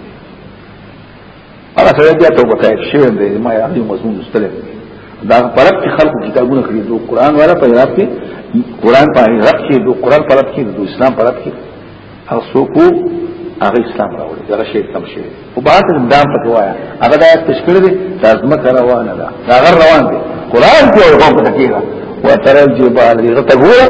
هغه سره بیا توبه کوي شوی دی ما یې هغه مضمون مستلم دا پرب کې خلکو کتابونه کړی دو قران والا په عراق کې قران په عراق کې دو قران پرب کې دو اسلام پرب کې هر څوک هغه اسلام راوړي دا شی تم شي او بعد دام په وایا هغه دا تشکر دي لازمه روانه ده دا غر روان دي قران کې هغه په تکیه وترل جبال غتغور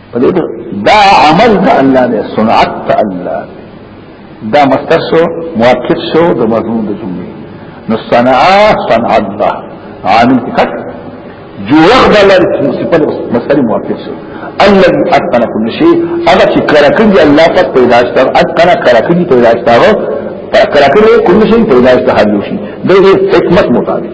دا عمل دا الله دې صنعت ته الله دا مستر شو مؤکد شو د مضمون د جمله نو صنعا صنع الله عامل کټ جوړ د الله دې صفات مستر مؤکد شو الذي اتقن كل شيء هغه چې کراکن دی الله پاک پیدا شتر اتقن کراکن دی پیدا شتر کراکن کل شيء پیدا شتر حل شي دغه حکمت مطابق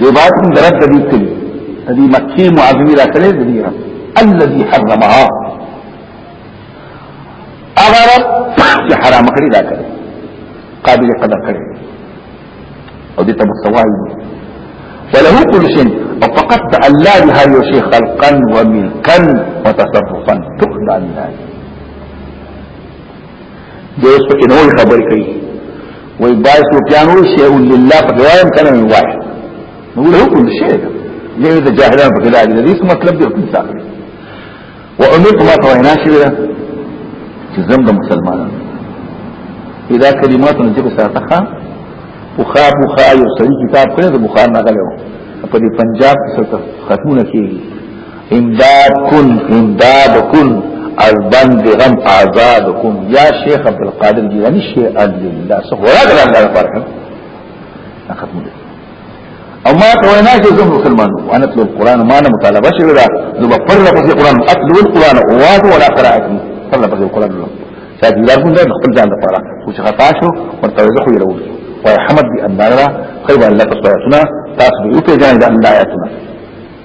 دې بعد هم درد دې کړی دې مکی معظمی را کړی دې رب الذي حرمها اگر چې حرام کړی دا کړی قابل قدر کړی او دې ته مستوای وله كل شيء وفقط الله بها يشي خلقا وملكا وتصرفا تقدر الله دی اوس پکې نوې خبرې کوي وای باید په پیانو شی او لله په وایم کنه مې وای نو له کوم شی دی د جاهلان په خلاف دی هیڅ مطلب دی کوم څه او امر ما ته وینا شوی دا چې زم د مسلمانانو اذا کلمات نه چې ساتخه بخار بخار یو سړي کتاب کړی د بخار نه غلو په دې پنجاب کې څه ختمونه کیږي امداد کن امداد کن از بند غم آزاد کن یا شیخ عبدالقادر جیلانی شیئا لله سو غراد را اللہ رفار کن ختم دے او ما ته وینا چې زه مسلمان یم انا تل القران ما نه مطالبه شوی دا زه په پرله پسې قران اتلو القران او واد ولا قرات پرله پسې قران لولم چې دا لارښود ده خپل ځان لپاره خو چې خطا شو ورته زه خو یې راوړم وای حمد بي ان الله خیر الله تاسو تاسو یو په ځان د الله آیاتونه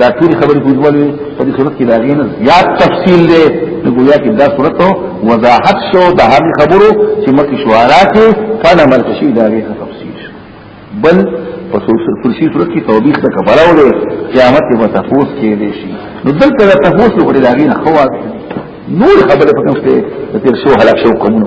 دا ټول خبرې کوجول په دې صورت کې راغی نه یا تفصیل دی نو ګویا کې دا صورت وضاحت شو د هغه خبرو چې مکه شوارا کې فنا مل شي دا غي تفصیل شو بل په ثلثي صورت کې توبېخ ته کفاره وړي قیامت کې تفوس کې دي شي نو دلته د تفوس لپاره دا غي نه خواږه نور خبره پکې ته تیر شو هلاک شو کومو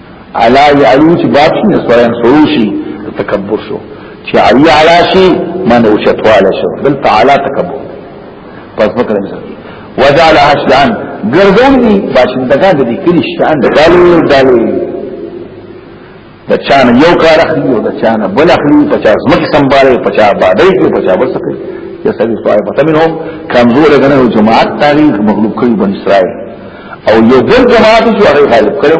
علا یعلو چې باب شي نسوان شروع شي تکبر شو چې علی علا شي من او چتواله شو بل تعالی تکبر پس مکه مثال وجعل حشدان ګرځون دي باشندگان دي کلی شان دالو دالو د چان یو کار اخلي او د چان بل اخلي 50 مکه سنباله 50 باندې کې 50 بل سکه یا سړي صاحب تمنهم کمزور غنه جماعت تاریخ مغلوب کړي بن اسرائیل او یو بل جماعت چې هغه غالب کړو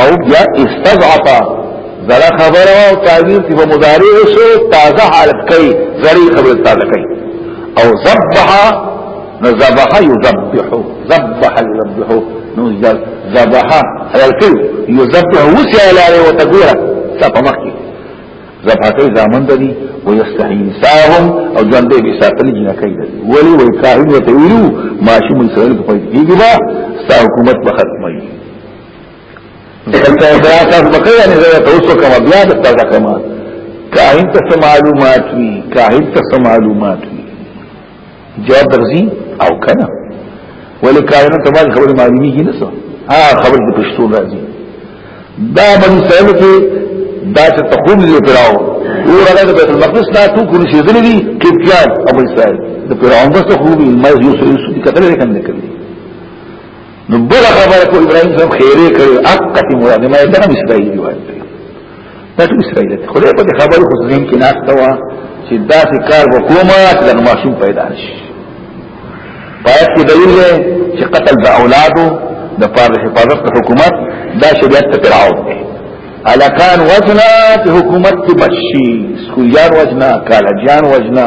او بیا استضعف زړه خبره او تعبیر چې په مضارع شو تازه حالت کوي زری خبره تازه کوي او ذبح نو ذبح يذبح ذبح يذبح نو ذبح هلکه يذبح وسه لاله وتغيره څه په مخ کې زبحکی زامن دلی و یستحی نساهم او جوان دی بیساقلی جنکی دلی ولی وی کاهن و تیلو ماشوم اسرائیل کو پیدا کیگی با ستا حکومت بختمائی زکتا اصلاح تاس بکی یعنی زیادہ توسو کما بیا دکتا زکما کاهن تس معلومات وی کاهن تس معلومات وی جواب درځي او کنه ولې کاینه ته باندې خبره معلومي کې نه څه ها خبر د پښتو راځي دا باندې سره کې دا چې تقوم دې پراو او راغله د بیت المقدس نه تو کو نشي دلې دي کپتان ابو اسرائیل د پراو بس خو به ما یو څه یو څه کتل نه کړی نو بل خبره کو ابراهيم صاحب خیره کړي اقتی مراد ما دا هم اسرائیل دی وایي دا ټول اسرائیل دی خدای په خبره خو ځین کې ناس تا وا چې دا کار وکومه چې د ماشوم پیدا شي پایت کې دلیل دی چې قتل د اولادو د پاره حفاظت د حکومت دا شریعت ته تراو دی الکان وجنا چې حکومت کې بچي سکولیان وجنا کالجان وجنا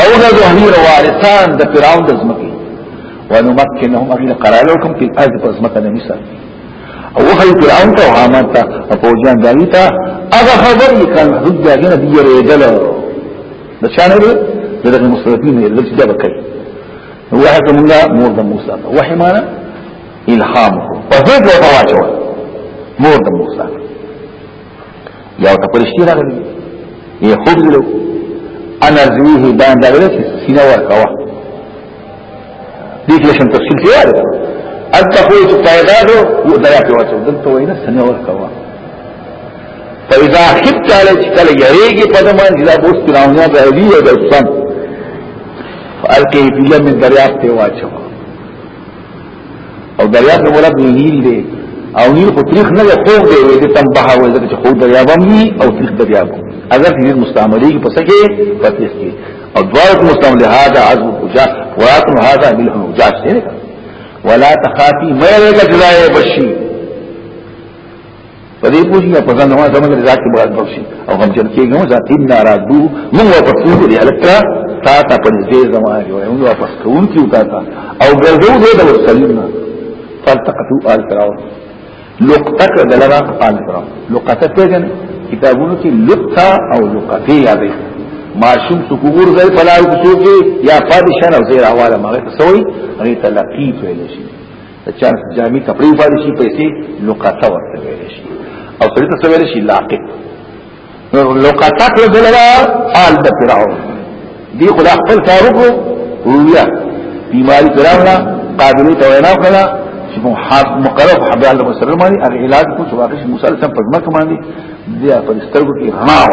او د ظهیر وارثان د فرعون د زمکه ونمكنهم اغيل قرار لكم في الارض فازمتنا د مصر او خل فرعون ته حامان ته او جان داوی ته هغه خبر یې کړ حدود داګه نه دی رېدل د چانه دی دغه مستوفین یې لږ ځای وکړ هو هغه مونږه مور د موسی وحی معنا الهام په دې ډول واچو مور د موسی یو ته پرشتي راغلي یې خوب لیدلو انا زویه دا اندازه چې سینه ورکوه دې کې شم تفصیل کې وایي اته خو چې پیدا دو و دا په واسو دلته وینه سینه ورکوه فإذا خبت على چکل یریږي په دمان چې دا بوس کراونه به دی او د سن فالکه فی من دریاب ته واچو او دریاب نو مراد نیل دی او نیل خو تریخ نه خوږ دی وې دې تم بها وې ځکه چې خوږ دریاب هم وي او تریخ دریاب اگر دې مستعملي په څه کې په تریخ کې او دوارت مستعمل هذا عزم وجاج وراتم هذا ملح وجاج دی ولا تخافي مې راګه ځای بشي په دې پوښي په ځان نو زموږ رضا کې مراد بخشي او هم چې کېږي نو ذات ان رادو موږ واپس کوو دې الکترا تا ته په دې زمانه یو موږ واپس کوو چې تا ته او ګرځو دې د وسلیمنا فالتقطوا آل فرعون لقطك دلرا آل فرعون لقطه پیجن کتابونو کې لقطه او لقطه یادې معشوم سکور غیر پلاو کسو کې یا پادشان او زیر حواله مغه تسوي هغه تلقی ویل شي د چا جامي کپڑے باندې شي پیسې لقطه ورته ویل شي او سړي ته ویل شي لاقط نو لقطه کړه دلوا آل د فرعون دی خدا خپل کارو ویا بیماری فرعون قابلیت ته وینا کړه چې مقرب حبیب الله مسلم باندې هغه علاج کو چې واقعي مسلسل په ځمکه باندې بیا په سترګو کې رڼا و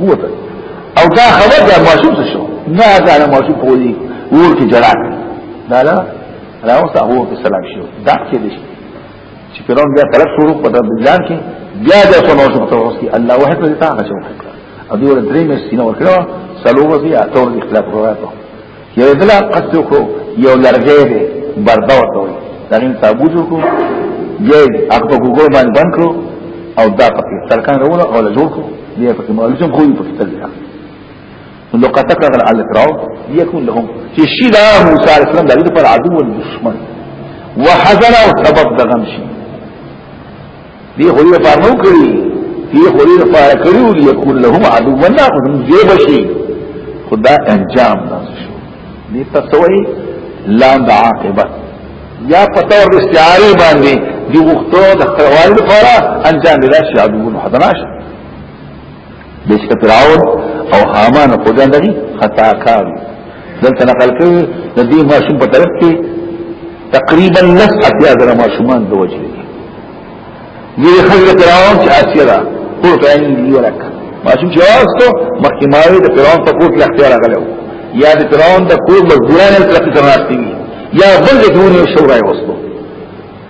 وته او دا خبر دا ماشوم څه شو نه دا ماشوم په دې ور کې جړا دا لا راوس هغه په سلام شو دا کې دي چې پیران بیا طلب شروع په ځان کې بیا دا څو ماشوم ته ورسي الله وحی په دې ته هغه شو او دې ور درې مې سینه ورکړه سلوه بیا تور اختلاف راځو یو دلا قصد کو یو لرګی دی برده ورته وي دا نیم تابوت کو یې هغه په ګوګل باندې بند کړو او دا پکې سرکان راول او له جوړ کو دی پکې مولزم خو یې پکې تل دی نو قطق غل على تراو يكون لهم چې شي دا موسی عليه السلام دغه پر عدو او دشمن وحزن او سبب دغم شي دی خو یې پاره نو کړی دی خو یې پاره کړی او یکون لهم عدو ولا هم یې بشي خدا انجام ناس شو دې تسوي لاند عاقبت یا پتو د استعاری باندې دی وختو د خپل والد لپاره انجام لا شي عدو حدناش بشک فرعون او حامان په ځان لري خطا کار دلته نقل کوي د دې ماشوم په طرف کې تقریبا لس اتیا زره ماشومان د وجه دي دې خلک فرعون چې اسیرا ټول کاین دی ورک ماشوم چې واستو مخکې ماوي د فرعون په کوټ لختي راغلو یا د فرعون د کوټ مزدوران تر څنګه راستي یا بل دې ټول شورای واستو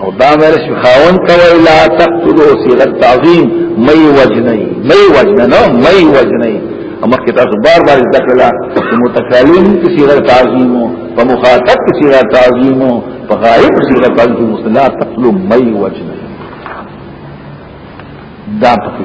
او دا مې چې خاون ته ویلا تقتلو صيغه تعظیم مې وجنې مې وجنې نو مې وجنې اما کې تاسو بار بار ذکر لا چې متکلم کې صيغه تعظیم او مخاطب کې صيغه تعظیم او غائب کې صيغه تعظیم مصلا تقتلو مې وجنې دا پکې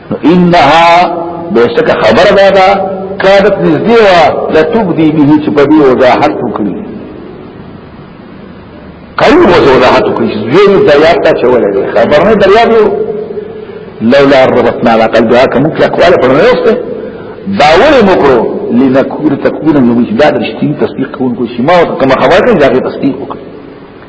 انها بشک خبر دادا کادت نزدی و لتبدی به چې په دې وضاحت وکړي قریب وضاحت وکړي چې یو دریاب ته چولې خبر نه دریاب یو لولا ربطنا على قلبها كمطلق ولا فرنسته داول مکرو لنکور تکون نو چې دا د رښتینی تصدیق کوونکو شما او کوم خبره کوي دا تصدیق وکړي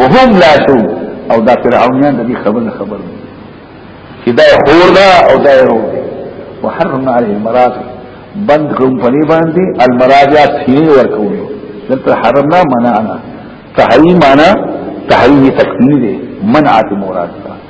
وهم لا شو او دا فرعونیان د دې خبر خبر چې دا خور دا او دا یې ورو وحرم عليه المراد بند کوم په دې باندې المراجع سینې ورکول دلته حرمنا منعنا تحریم معنا تحریم تکمیل منعت مراد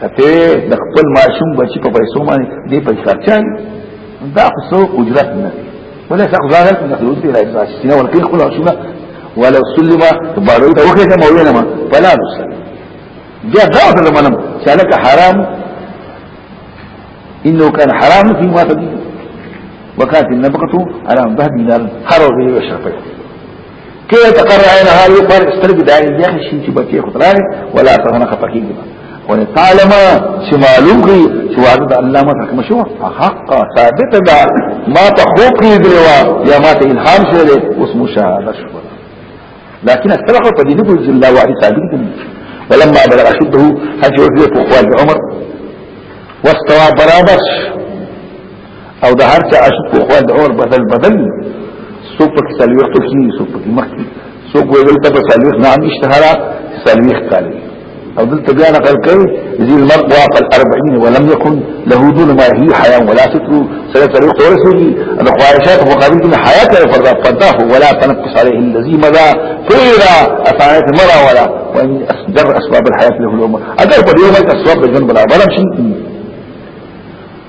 کته د خپل ماشوم بچی په پیسو باندې دې په خرچان دا خو اجرت نه ولا څه غواړل نه دوی دې راځي چې نه ورکه خپل ماشوم ولا سلمه بارو ته وخه ته مولانا ما فلا نسل بیا دا څه منم چې لك حرام انه كان حرام في ما تدين وكانت النبقه على مبهد النار حرام به وشرفه کې تقر عین حال یو پر سترګې دای دی شي چې بچي خدای ولا تهنه خپکیږي ونه تعلم چې معلوم کی چې وعده الله ما حکم شو حق ثابت ده ما ته خوب کې دروا یا ما ته الهام شوه له اوس مشاهده شو لكن السبق په دې نه کوي چې الله وعده ثابت دي ولما بلغ اشده حج وفيه فوق عمر واستوى برابر او د هر چا عاشق خو د اور بدل بدل سو په سلوي وخت کې سو په مخ کې سو په دې ته په سلوي نه اشتهارا سلوي کالي او دلته بیا نقل کوي ذي المرء واق الأربعين ولم يكن له دون ما هي حياة ولا ستر سره طريق ورسيږي د خواهشات مقابل کې حياة او فرض فضاه ولا تنقص عليه الذي مضى فيرا افعالات مرا ولا وان اصدر اسباب الحياة له الامه اگر په دې وخت اسباب د جن برابر شي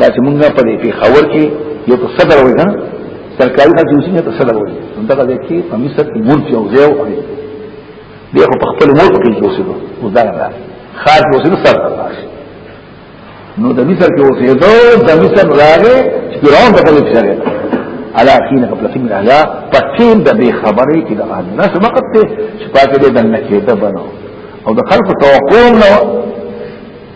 دا چې موږ په دې کې خبر کې یو څه صدر وایي کنه سرکاري خلک یو څه صدر وایي دا دا چې په مصر کې مونږ یو ځای وایي دی خو په خپل ملک کې اوسېدو او دا نه خاص اوسېدو سر راځي نو د مصر کې اوسېدو د مصر راغې چې ګراوند په دې کې على حين قبل قيم العلا پټین د به خبرې کې د الناس وقت ته چې پاتې ده د نکې ده بنو او د خلق توقع نو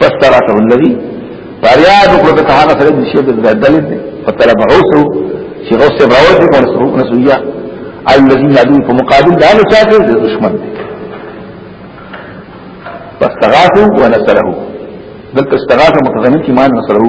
پس تراته الذي فریاد وکړه ته هغه سره د شی د دلیل دی فطلب عوسو چې غوث راوړ دي پر سرو نسویا الذي يدعو په مقابل د هغه چاته د دشمن دی فاستغاثوا ونسله دلته استغاثه متضمن کی مان نسله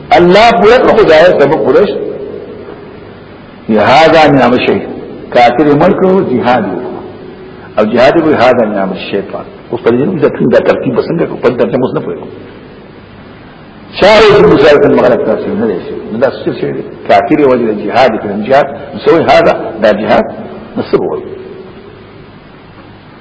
الله پورا کو خدای سبب پورا شي هذا نعم شي کافر ملک او جهاد او جهاد به هذا نعم الشیطان اوس په دې کې ځکه دا ترتیب بسنګ کو په دې موږ نه پوهیږو شاوې چې مشارکت مغلق تاسو نه لې شي دا څه شي کافر وجه جهاد کې جهاد سوې هذا دا جهاد نسبوي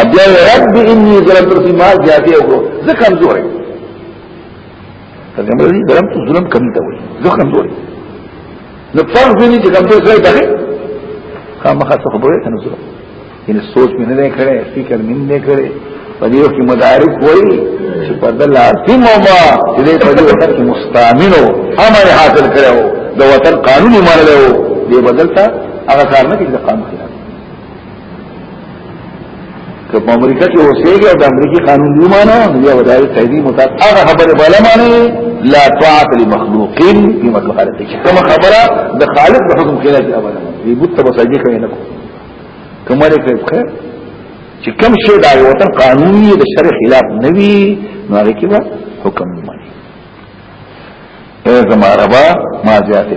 ابیا رب انی ظلم تر ما زیاتی او زه کمزور یم څنګه دې ظلم ته ظلم کم ته وای زه کمزور یم نو فرض دې چې کمزور ځای ته خامخا څه خبره ته نه ظلم ان سوچ مې نه کړې فکر مې نه کړې په دې وخت کې مدارک وایي چې په دل لازم او ما چې دې په دې وخت کې مستامن او امر حاصل کړو د وطن قانوني مانلو دې بدلتا هغه کار نه کیږي قانون خلاف که په امریکا کې اوسېږي او د امریکي قانون دی مانو بیا ودای قیدی متات هغه خبره بالا معنی لا طاعت لمخلوق في مخلوق خالق کما خبره د خالق د حکم خلاف دی ابدا دی بوت په ساجي کوي نه کومه کوي خیر چې کوم شی د وطن قانوني د شرع خلاف نه وي نو هغه کې به حکم مانی اے زما ربا ما زیاته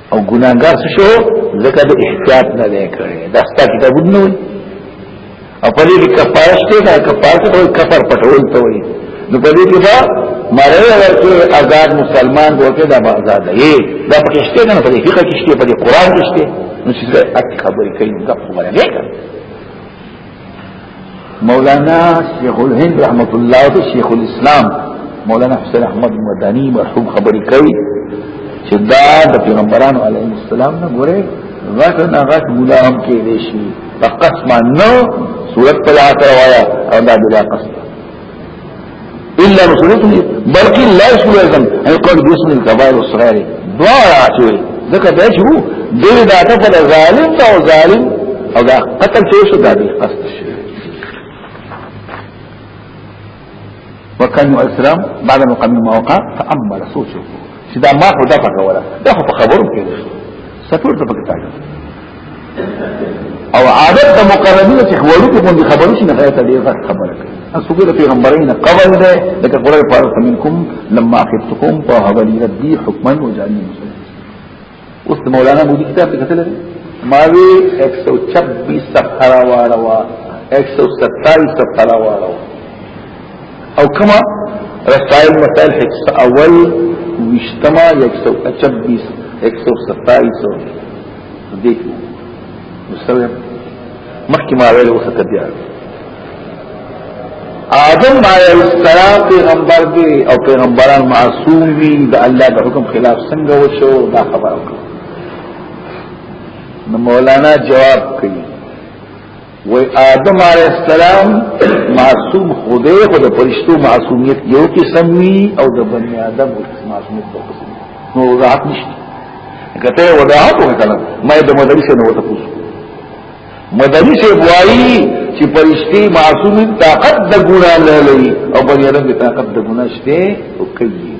او ګناګار څه شو ځکه د احتیاط نه دی کړی دا ستا کتابونه نه وي او په دې کې کفاره شته دا کفاره ته وایي کفر پټول ته وایي نو په دې کې دا مړی ورته آزاد مسلمان ورته دا آزاد دی دا پکې شته نه په دې فقہ کې شته په دې قران کې شته نو چې اک خبرې کوي دا خبره نه کوي مولانا شیخ الهند رحمت الله او شیخ الاسلام مولانا حسین احمد مدنی مرحوم خبرې کوي چې دا د پیغمبرانو علیهم السلام نه ګوره غټ نه غټ مولا هم کې دي شي فقط ما نو صورت په لاس راوایا او دا بلا قصد الا مسلوط دي بلکې لا يسلو ايضا اي قول باسم الكبائر والصغائر دعا چې ځکه دا چې وو دې دا ته په ظالم او ظالم او دا قتل چې شو دا دې قصد شي وكان الاسلام بعد مقام الموقع تامل سوچو چې دا ما خو دا پکوله دا خو په خبرو کې سپور ته پکې تاګه او عادت د مقربینو چې وړو کې باندې خبرو شي نه غیر ته ډیر غټ خبره کوي اسو ګره پیغمبرین قبل ده لکه قرآن فارس منکم لما خفتكم فهب لي ربي حكما وجعلني مسلما اوس مولانا مودي کتاب ته کتل ما وی 126 صفحه راوړوا 127 صفحه راوړوا او کما رسائل مسائل حکس اول وشتما یکسو اچبیس یکسو ستائیس و دیکھو مستویم مخی ما ویلو سکت دیار آدم علیہ السلام پیغمبر دی او پیغمبران معصوم وی دا اللہ دا حکم خلاف سنگ وشو دا خبر وکړو نو مولانا جواب کوي و آدم علیہ السلام معصوم خدای خو د پرشتو معصومیت یو قسم وی او د بنی آدم معصومیت یو قسم نو وضاحت نشته کته وضاحت وکړه مې د مدري څخه نو تاسو مدري څه وایي چې پرشتي معصوم طاقت د ګنا نه لري او بنی آدم طاقت د ګنا شته او کوي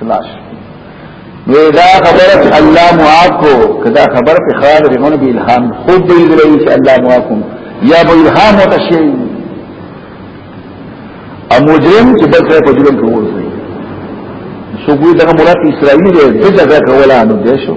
خلاص وی دا خبرت الله معاف کو کدا خبر په خال رمون به الهام خود دی لري چې الله معاف کوم یا به الهام او تشیع ا مجرم چې بل څه په جرم کې ورسي سو ګوي دا مراد اسرائیل دی دغه کولا نو دیشو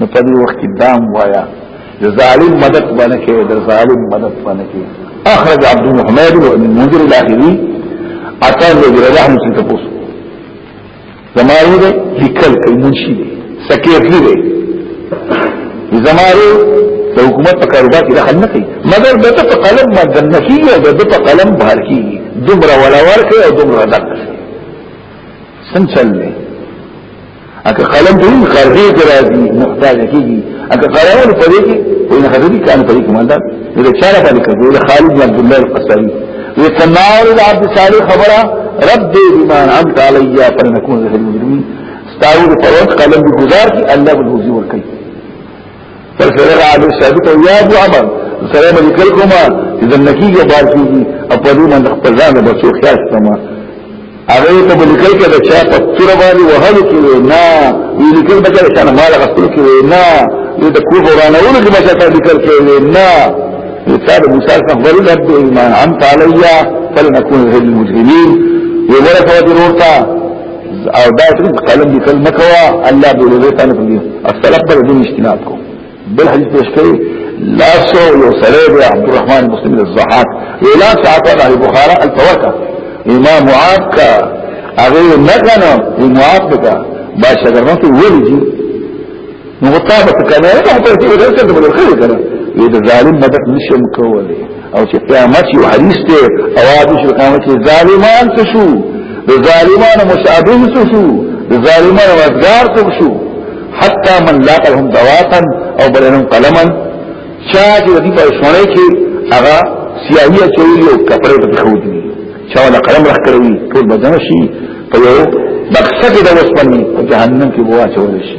نو په دې وخت کې دام وایا د ظالم مدد باندې کې د ظالم مدد باندې کې اخرج عبد الرحمن بن منذر الاخري اتان له رضا هم څه تاسو زمارو دې لیکل کوي منشي دې سکیټری دې زمارو د حکومت په کاروبار کې دخل نه کوي مګر د په قلم مدن نه کیږي او د په قلم بهر کیږي دومره ولاور کوي او دومره دقه څنګه چلې اکه قلم ته قرضې ته راځي محتاج کیږي اکه قلم په دې کې وي نه خدای کان په دې کې مالدار دې چاره باندې کوي دا خالد بن عبد الله القصري وي تناور د عبد صالح خبره رب دې بما انعمت علي فلنكون ذهل المجرمين استاوذ فوت قلم بگزار کی الله بالوزي ورکي فسرغ علی ثابت او یا ابو عمر سره به ذکر کوما چې د نکیږي بار کیږي او په دې باندې خپل ځان به څو خیال سما هغه ته به لیکل کېده چې په تور باندې وهل کې نه وی لیکل به کېده چې مال غسل کې نه وی د کوه ورانولو کې مشه ته لیکل کېده نه رساله موسی څخه ورل رب ایمان انت علیا فلنكون من المجرمين ومرفوه ضرورتا او دا چې قلم دې کلمه کوا الله دې دې ته نکړي السلام پر دې اجتناب کو بل حدیث پیش کړي لا سو یو سره دی عبد الرحمن مسلم الزحاق ولا ساعت علی بخاری التوکا امام معاذ کا هغه نه کنه معاذ کا بادشاہ درنه ویلي نو مطابق کنه دا په دې ورځ کې موږ خلک کنه وی د ظالم مدد نشم کولی او چې قیامت یو حدیث ته او حدیث قیامت کې ظالمان څه شو د ظالمانو مشابه څه شو د ظالمانو وزګار څه شو حتی من لاقلهم دواقا او بلهم قلما چا چې دې په شونه کې هغه سیاهی چولی او کپڑے په خو دي چا ولا قلم رخ کړی ټول بدن شي په یو بکسه کې د وسپنی په جهنم کې بوا چول شي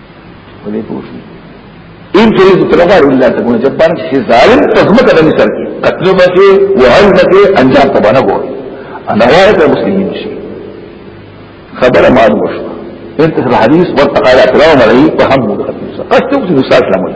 ولې پوښتنه ان تريد تلغار الا تكون جبارا چې ظالم تزمت د مصر کې قتل بچي وهل بچي انجام ته باندې ګوري انا وارد المسلمين شي خبر معلومه شو انت الحديث والتقال اعتراض عليه فهم قد تمسك قد تمسك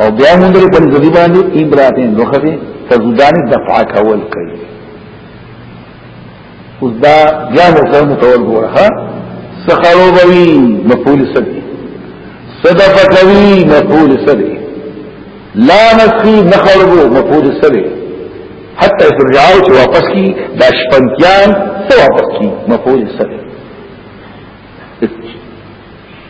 او بیا موږ لري په ځدی باندې امراتین دوخه دي تزدان دفع کول کوي اوس دا بیا موږ متول ګوره ها سخرو بوي مفعول سدي صدف کوي مفعول سدي لا نسي نخربو مفعول سدي حتى يرجعوا چې واپس کی دا شپنتیان څه واپس کی مفعول سدي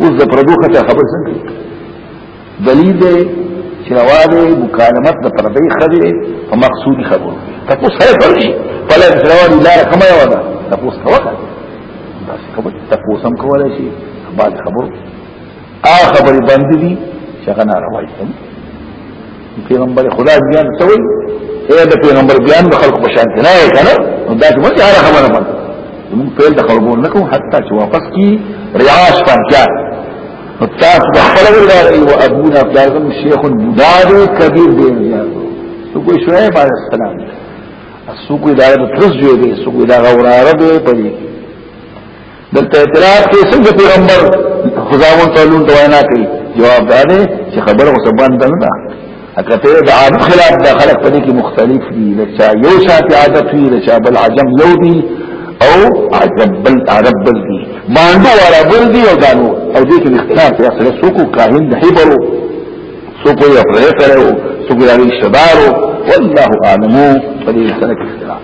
اوس د پردو خطا خبر څنګه دلیل دی چې راوړې مکالمت د پردې خبره په مقصودی خبره تاسو سره فرشي په لږ راوړې لا کومه یو ده تاسو توکل بس خبر تاسو سم کولای شي بعد خبر ا خبرې باندې دي څنګه نه راوړې پیغمبر خدا بیان څه وایي اے د پیغمبر بیان د خلق په شان نه یې کنه دا چې مونږه هغه خبره مونږ موږ په د خلقو نه کوو حتی چې واپس کی ریاش پنځه فتاس د خپل ولر او ابونا پلازم شیخ بوداد کبیر دی تو کوئی شعیب علیہ السلام سو کوئی دارد ترس جو دی سو کوئی دا غوراره دی پدی دلته اعتراض کې څنګه پیغمبر خداوند تعالی ته وینا کوي جواب دا دی چې خبره وسبان ده نه اکه ته د عادت خلاف د خلق په دې کې مختلف دي لکه یو شات عادت وی لکه بل عجم یو دي او عجب بل عرب بل دي مانډو ولا بل دي او دانو او دې کې اختلاف دی اصل سوق کاهن د حبرو سوق یې پرې کړو سوق یې شبارو والله اعلم په دې سره کې اختلاف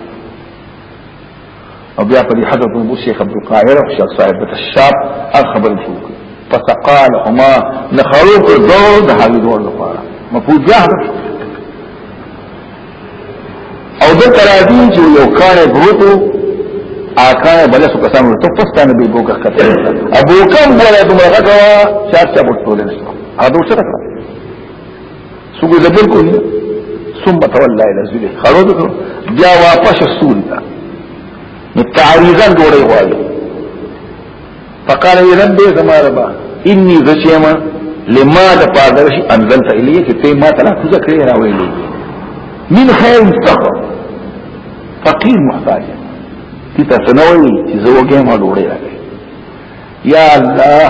او بیا په حضرت ابو شیخ عبد القاهر او شیخ صاحب الشاب خبر شو فسقال هما نخرو کو دو د هغه دور لپاره مفوض بیا او د تراجی چې یو کار بوتو آکان بلسو کسان ورته پستان به بوکه کته ابو کم ولا دمغه کا چار چا بوتو لنه ادو څه سګو دبل کو ثم تولى الى ذله خړو دکو بیا واپس سول تا نو تعریضا ډوړې غواړي فقال يا رب زما ربا اني ذچما لما د پادرش انزلت الي چې ته ما تعالی کوزه کړې راوېلې من خير مستقر فقير محتاج تی تاسو نو وي چې زوګه ما ډوړې راغې یا الله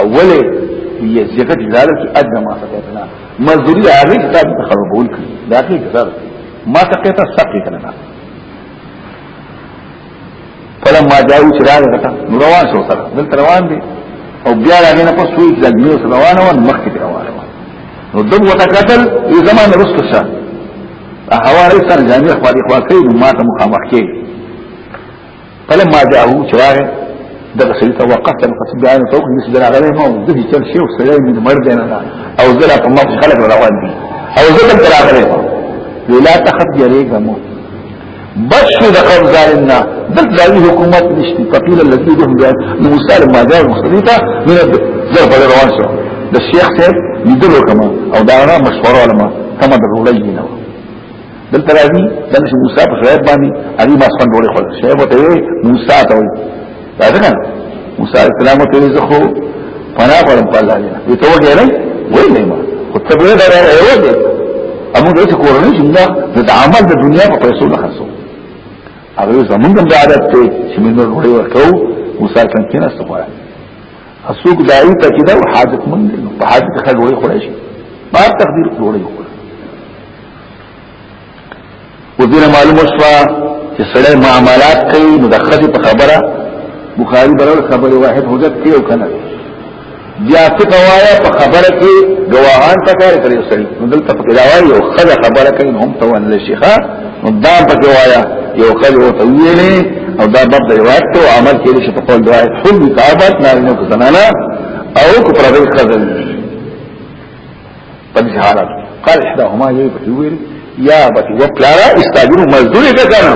اوله هي صيغه جزاله کې ادنى ما سقيتنا مزدوري د هغه کتاب ته خرابول کړي دا کې جزاله ما سقيت سقيتنا فلما جاءوا چراغ غتا نو روان شو سره دلته روان دي او بیا راغی نه پس سوی د میوس روانه و مخکې روانه و نو دم وتقتل ای زمان رسل شه هوا رسل جامع خو دی خو کوي ما ته مخامخ کېږي فلما جاءه چراغ دغه سړي ته وقت ته قسم بیان ته وکړي چې دا غلې ما د دې چل شي او سړی مې مرګ نه نه او زرا په مخ خلک روان دي او زه تل راغلې ویلا تخف جریګه مو بشو د قوم ظالمنا دل ځای حکومت نشتی فقیل الذي دهم بیا نو مثال ما دا مختلفه من ضرب روان شو د شیخ صاحب لیدلو کما او دا مشوره علما کما د روړی نه دلته راځي دغه چې موسی په شعیب باندې هغه ما څنګه ډوړې خو شعیب ته وي موسی ته وي دا څنګه موسی اسلام ته وي زه خو پنا پرم په الله دې ته وګورئ وای نه ما خو ته به دا راوړې دې امو دې چې کورنۍ څنګه د عمل د دنیا په پیسو نه خرڅو هغه زمونږ د عادت ته چې موږ ډوړې ورکو موسی څنګه کېنه استغفار اسوک دایو ته چې دا حاجت مند په حاجت خلک وړي خوري شي ما تقدیر وړي وزیر معلوم شوا چې سړی معاملات کوي نو د خځې په خبره بخاری برابر خبره واحد حجت کې او کنه بیا څه وایا په خبره کې گواهان تکار کوي سړی نو دلته په دا وایا او خځه خبره کوي هم ته ول شيخه نو دا په وایا یو خځه او ته ویلې او دا باب د روایت او عمل کې لشي په قول روایت هم کتابات نه نه کو زنانه او کو پر دې خځه پنځه حالات قال احداهما یې په ویل یا بتی و پلارا استاجر مزدوری کا کنا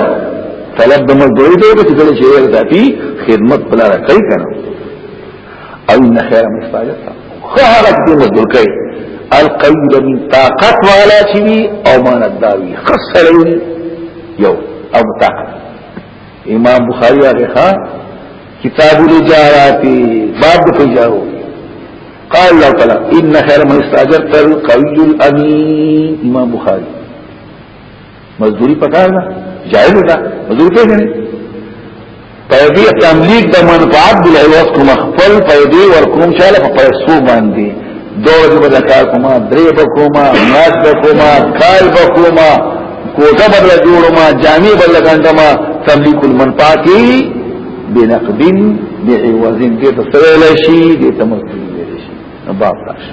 طلب د مزدوری ته به کله چې یې ذاتی خدمت پلارا کوي کنا او ان خیر مستاجر خهرت دې مزدور کوي القوی من طاقت والا چوی او مان الداوی خسرین یو او طاقت امام بخاری هغه کتاب الجارات باب په جارو قال الله تعالى ان خير من استاجرت القوي الامين امام بخاري مزدوری پکار ده جائز ده مزدوری ته نه پیدې تملیک د منفعت بل ایواز کوم خپل پیدې ور کوم چاله په پیسو باندې دور به زکات کوم درې به کوم ناز به کوم کال به کوم کوټه بدل جوړما جامع بدل ګندما تملیک المنفعتی بنقد بعوض دې ته سوال شي دې ته مستوي شي باب راش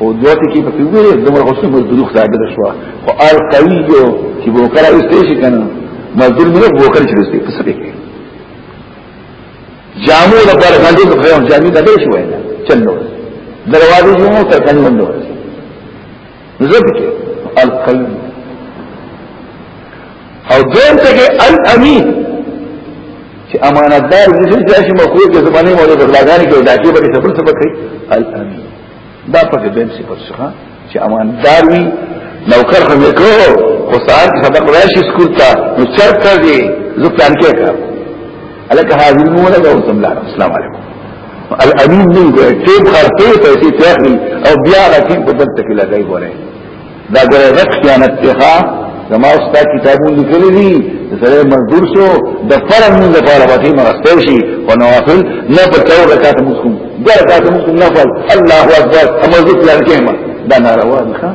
او دوته کې په ویل د مر غوښته مزدور ختابه شو خو ال قوی جو چې بوکر اوسته شي کنه مزدور مې بوکر چې اوسته پس دې جامو د پر باندې په یو جامې د دې شوې چلو دروازې جمعو تر کنه وندو زبک القیم او دیم ته کې الامین چې امانتدار دې چې شي مخوي کې زمانه مو د غلاګانی کې داکي به څه بل څه کوي الامین دا په دې باندې صفات څخه چې امانتدار وي نوکر هم کو خو سار سبق راشي سکول ته نو چرته دې زو پلان کې کار الکه حاضر مو ولا او سم الله السلام علیکم الامین نه دی ټیب خرته پیسې تیاخی او بیا راکې په بل تک لګای وره دا ګره رخ خیانت ته زما استاد کتابونه لیکلي دي سره مزدور شو د فرم من لپاره باندې مرسته شي او نوافل نه په څو رکعات مسلم ګر رکعات مسلم نفل الله اکبر امزه پلان کېما دا ناروا ده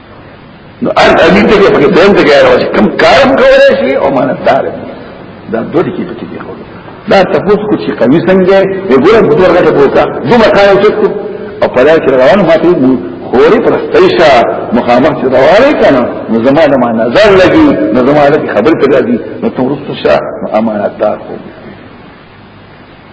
نو ان امین ته په دیم ته غیر وځي کم کارم کولای شي او مانتدار دا دوه دي کې پکې دی خو دا تاسو کو چې قوي څنګه یې ګوره په دوه غټه بوتا دوه کار وکړو او په لار کې روان ماته خوري پرستایشا مخامخ چې راوړی کنه نو زمانه ما نظر لګي نو زمانه خبر کړی نو تورستو شه امانتدار خو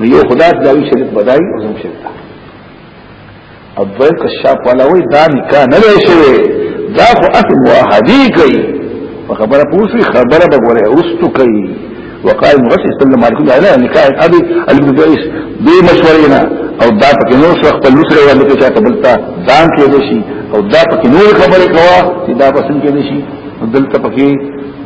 نو یو خدا داوی شرک بدای او زم شرک دا او دویم کشاف والا وی دا نکاح نه دی شوی دا خو اصل واحدی کوي په خبره پوښي خبره به ګوره ورستو کوي وقال مغش استلم مالكم لا اله نکاح ابي الابن جويس دې مشورېنا او دا پکې نو شو خپل لسره ولې کې چاته بلتا ځان کې دي شي او دا پکې نو خبره کوا چې دا پسند کې دي شي دلته پکې